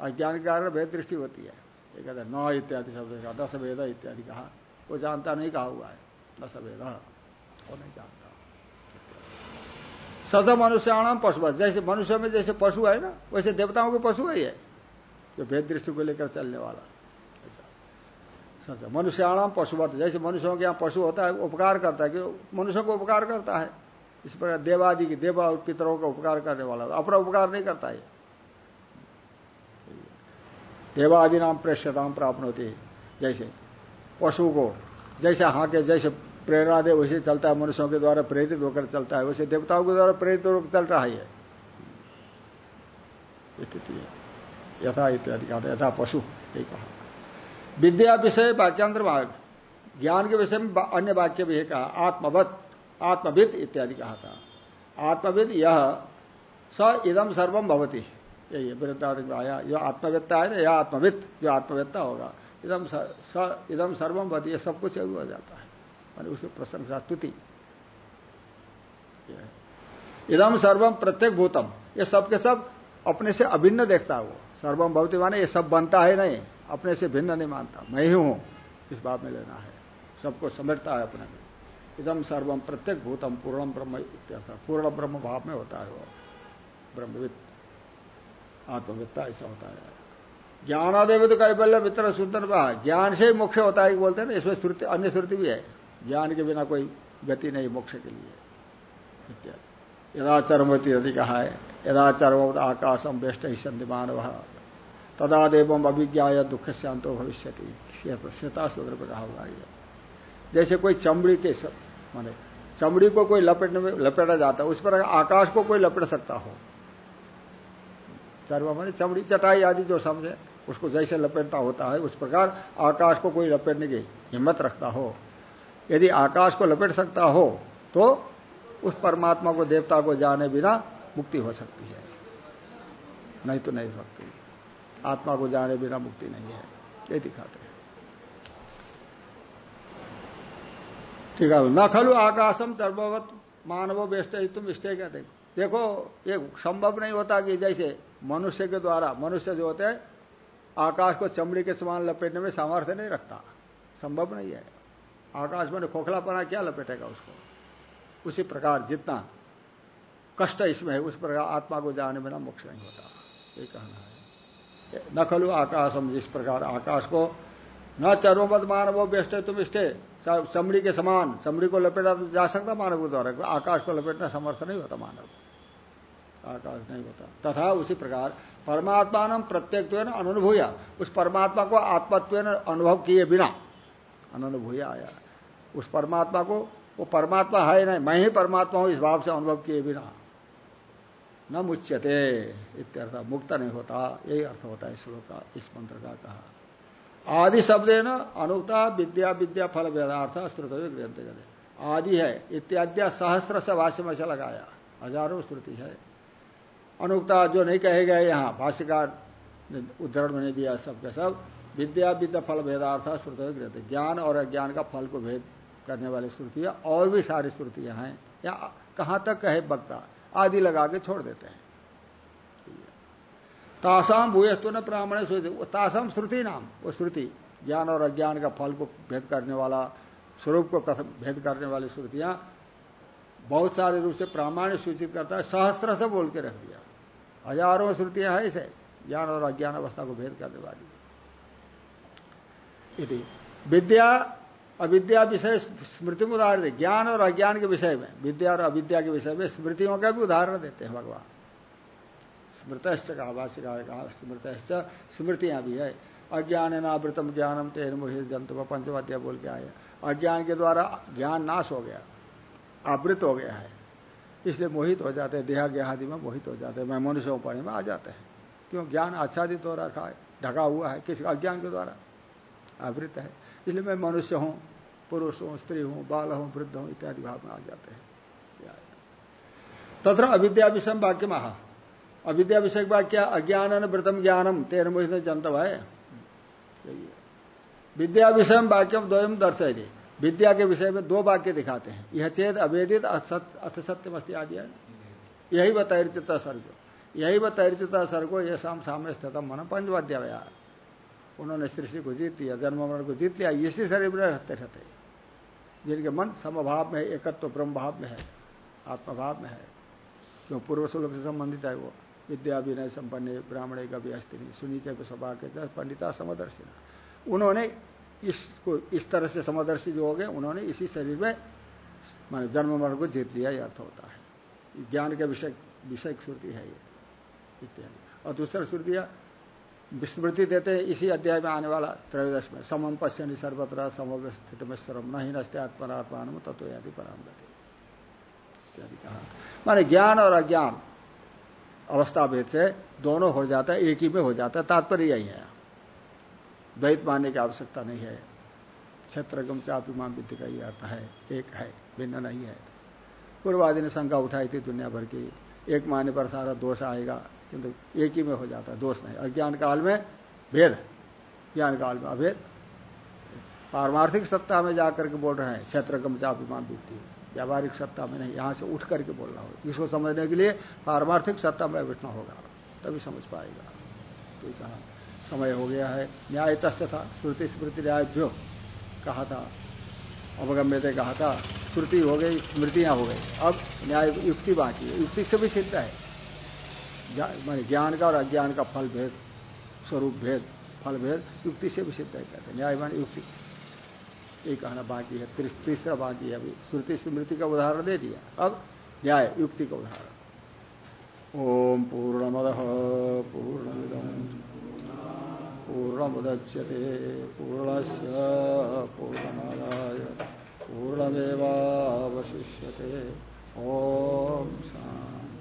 अज्ञान के कारण भेद दृष्टि होती है। ये कहते हैं, नौ इत्यादि शब्द का दस वेद इत्यादि कहा। वो जानता नहीं कहा हुआ है। दस वेद वो नहीं जानता। सद मनुष्याणाम पशु जैसे मनुष्य में जैसे पशु है ना, वैसे देवताओं के पशु है ये। जो भेद दृष्टि को लेकर चलने वाला। ऐसा। मनुष्याणाम पशुवत। जैसे मनुष्यों के यहाँ पशु होता है उपकार करता है कि मनुष्यों को उपकार करता है। इस प्रकार देवादि की, देवा और पितरों का उपकार करने वाला अपना उपकार नहीं करता है। देवादि नाम प्रेष्यताम प्राप्त होती है जैसे पशु को जैसे हाँ के जैसे प्रेरणा दे, वैसे चलता है, मनुष्यों के द्वारा प्रेरित होकर चलता है, वैसे देवताओं के द्वारा प्रेरित होकर चल रहा है। स्थिति है। यथा इत्यादि कहा यथा पशु यही कहा। विद्या विषय वाक्यांतर भाग ज्ञान के विषय में अन्य वाक्य भी है कहा। आत्मवत। आत्मविद इत्यादि कहा था। आत्मविद यह स इदम सर्वम भवती। यही में आया जो आत्मवेत्ता है ना, यह आत्मविद, जो आत्मवेत्ता होगा इदम स इदम सर्वम भवती, यह सब कुछ हो जाता है। मान उसकी प्रशंसा तुति। इदम सर्वम प्रत्येक भूतम ये सब के सब अपने से अभिन्न देखता है वो। सर्वम भवती माने ये सब बनता है नहीं, अपने से भिन्न नहीं मानता। मैं ही हूँ, इस बात में लेना है। सबको समझता है अपने में। इदम सर्वम प्रत्येक भूतम पूर्णम ब्रह्म पूर्ण ब्रह्म भाव में होता है वो ब्रह्मविद आत्मविद्ता ऐसा होता है ज्ञानादेव तो कैबल्य मित्र सुंदर ज्ञान से ही मोक्ष होता है बोलते हैं ना, इसमें श्रुति, अन्य श्रुति भी है। ज्ञान के बिना कोई गति नहीं मोक्ष के लिए। यदा चरमती यदि कहा है यदा चरम आकाशम वेष्ट ही संधि मानव। तदा देवम अभिज्ञा दुख शांतो भविष्य श्वेता सूत्र पर कहा हुआ जैसे कोई चमड़ी के माने चमड़ी को कोई लपेटने में लपेटा जाता है। उस पर आकाश को कोई लपेट सकता हो, चरवा माने चमड़ी, चटाई आदि जो समझे, उसको जैसे लपेटना होता है, उस प्रकार आकाश को कोई लपेटने की हिम्मत रखता हो। यदि आकाश को लपेट सकता हो तो उस परमात्मा को, देवता को जाने बिना मुक्ति हो सकती है। नहीं तो नहीं हो सकती। आत्मा को जाने बिना मुक्ति नहीं है। ये दिखाते ठीक है। न खलु आकाशम सर्ववत मानव बेस्ट तुम इष्टे कहते देखो देखो, ये संभव नहीं होता कि जैसे मनुष्य के द्वारा, मनुष्य जो होते हैं, आकाश को चमड़ी के समान लपेटने में सामर्थ्य नहीं रखता। संभव नहीं है। आकाश में खोखलापना क्या लपेटेगा उसको? उसी प्रकार जितना कष्ट इसमें है, उस प्रकार आत्मा को जाने बिना मोक्ष नहीं होता। ये कहना है। न खलु आकाशम जिस प्रकार आकाश को न चरोमत मानव बेस्ट तुम इष्टे चमड़ी के समान चमड़ी को लपेटा तो जा सकता मानव के द्वारा आकाश को लपेटना समर्थ नहीं होता मानव आकाश नहीं होता। तथा उसी प्रकार परमात्मा प्रत्येक अनुभूया, उस परमात्मा को आत्मत्व अनुभव किए बिना अनुभूया आया। उस परमात्मा को, वो परमात्मा है नहीं, मैं ही परमात्मा हूँ, इस भाव से अनुभव किए बिना। न मुच्यते, इत्यर्थ मुक्त नहीं होता, यही अर्थ होता है श्लोक का, इस मंत्र का कहा। आदि शब्द है ना, अनुक्ता, विद्या विद्या, फल, वेदार्थ श्रुतव्य ग्रंथ करे आदि है, इत्याद्या सहस्त्र से भाष्य में से लगाया। हज़ारों श्रुति है। अनुक्ता जो नहीं कहे गए यहाँ, भाष्यकार उद्धरण में दिया सबके सब। विद्या विद्या, फल भेदार्थ श्रुत ग्रंथ। ज्ञान और अज्ञान का फल को भेद करने वाली श्रुतियाँ और भी सारी श्रुतियाँ हैं। या कहाँ तक कहे वक्ता? आदि लगा के छोड़ देते हैं। तासाम भूयस्तु न ब्राह्मण तासाम श्रुति नाम वो श्रुति। ज्ञान और अज्ञान का फल को भेद करने वाला, स्वरूप को भेद करने वाली श्रुतियाँ बहुत सारे रूप से प्रामाणिक सूचित करता है, सहस्त्र से बोल के रख दिया। हज़ारों श्रुतियाँ हैं इसे, ज्ञान और अज्ञान अवस्था को भेद करने वाली। यदि विद्या, अविद्या विषय स्मृति में उदाहरण ज्ञान और अज्ञान के विषय में, विद्या और अविद्या के विषय में स्मृतियों का भी उदाहरण देते हैं भगवान। स्मृतश्च कहा भाषिका कहा स्मृत स्मृतियाँ भी है। अज्ञान नावृतम ज्ञानम तेन मोहित जंतु पंचवाद्या बोल के आए अज्ञान के द्वारा ज्ञान नाश हो गया, आवृत हो गया है। इसलिए मोहित हो जाते हैं देहा ज्ञादि में मोहित हो जाते हैं, मैं मनुष्यों पढ़े में आ जाते हैं। क्यों? ज्ञान आच्छादित हो रखा है, ढका हुआ है किसी अज्ञान के द्वारा। आवृत है। इसलिए मैं मनुष्य हूँ, पुरुष हूँ, स्त्री हूँ, बाल हूँ, वृद्ध हूँ, इत्यादि भाव में आ जाते हैं। तथा अविद्या विषम वाक्य महा अविद्या विषय वाक्य अज्ञान व्रतम ज्ञानम। तेरह मोहित जनतव है। विद्या विषय वाक्यम द्वयम दर्शय विद्या के विषय में दो वाक्य दिखाते हैं। यह चेत, अवेदित, अथ सत्यम अस्ती आदि यही बताइता सर्ग। यही बताइता सर्गो, ये शाम सामने स्थित मन पंचवाद्यावया उन्होंने सृष्टि को जीत लिया, जन्म मरण को जीत लिया। इसी शरीर में रहते रहते। जिनके मन समभाव में है, एकत्व ब्रह्म भाव में है, आत्मभाव में है। क्यों? पूर्व श्लोक से संबंधित है वो। विद्या विनय संपन्न ब्राह्मण कवि अस्त्री सुनीचे सभा के पंडिता समदर्शी उन्होंने इसको, इस तरह से समदर्शी जो हो गए, उन्होंने इसी शरीर में, मान जन्म मरण को जीत लिया अर्थ होता है। ज्ञान के विषय विषय श्रुति है ये। इत्यादि। और दूसरा श्रुतिया विस्मृति देते हैं, इसी अध्याय में आने वाला त्रयोदश में समम पश्यनी सर्वत्र समवस्थित में श्रम न ही नष्टे आत्मरात्मान तत्व आदि पराम इत्यादि कहा। माने ज्ञान और अज्ञान अवस्था भेद से दोनों हो जाता है, एक ही में हो जाता है, तात्पर्य यही है। द्वैत मानने की आवश्यकता नहीं है। क्षेत्रगम चापिमान विद्य का यह अर्थ है, एक है, भिन्न नहीं है। पूर्वादि ने शंका उठाई थी दुनिया भर की, एक मानने पर सारा दोष आएगा, किंतु एक ही में हो जाता है, दोष नहीं। अज्ञान काल में भेद, ज्ञान काल में अभेद। पारमार्थिक सत्ता में जाकर के बोल रहे हैं क्षेत्र कम चापिमान बीतती व्यावहारिक सत्ता में नहीं, यहाँ से उठ करके बोलना होगा। इसको समझने के लिए पारमार्थिक सत्ता में बैठना होगा, तभी समझ पाएगा। तो कहा, समय हो गया है। न्याय तस्य था, श्रुति स्मृति न्याय जो कहा था अवगम्य कहा था, श्रुति हो गई, स्मृतियाँ हो गई। अब न्याय युक्ति बाकी है, युक्ति से भी सिद्ध है। मान ज्ञान का और अज्ञान का फल भेद स्वरूप भेद फल भेद युक्ति से भी सिद्ध है कहते न्याय मान युक्ति। ये कहना बाकी है तीसरा बाकी है, अभी श्रुति स्मृति का उदाहरण दे दिया। अब न्याय, युक्ति का उदाहरण। ओम पूर्णमद पूर्णमिदम पूर्णमुदच्यते पूर्णश पूर्णमादाय, पूर्णमेवावशिष्यते। ओम शांति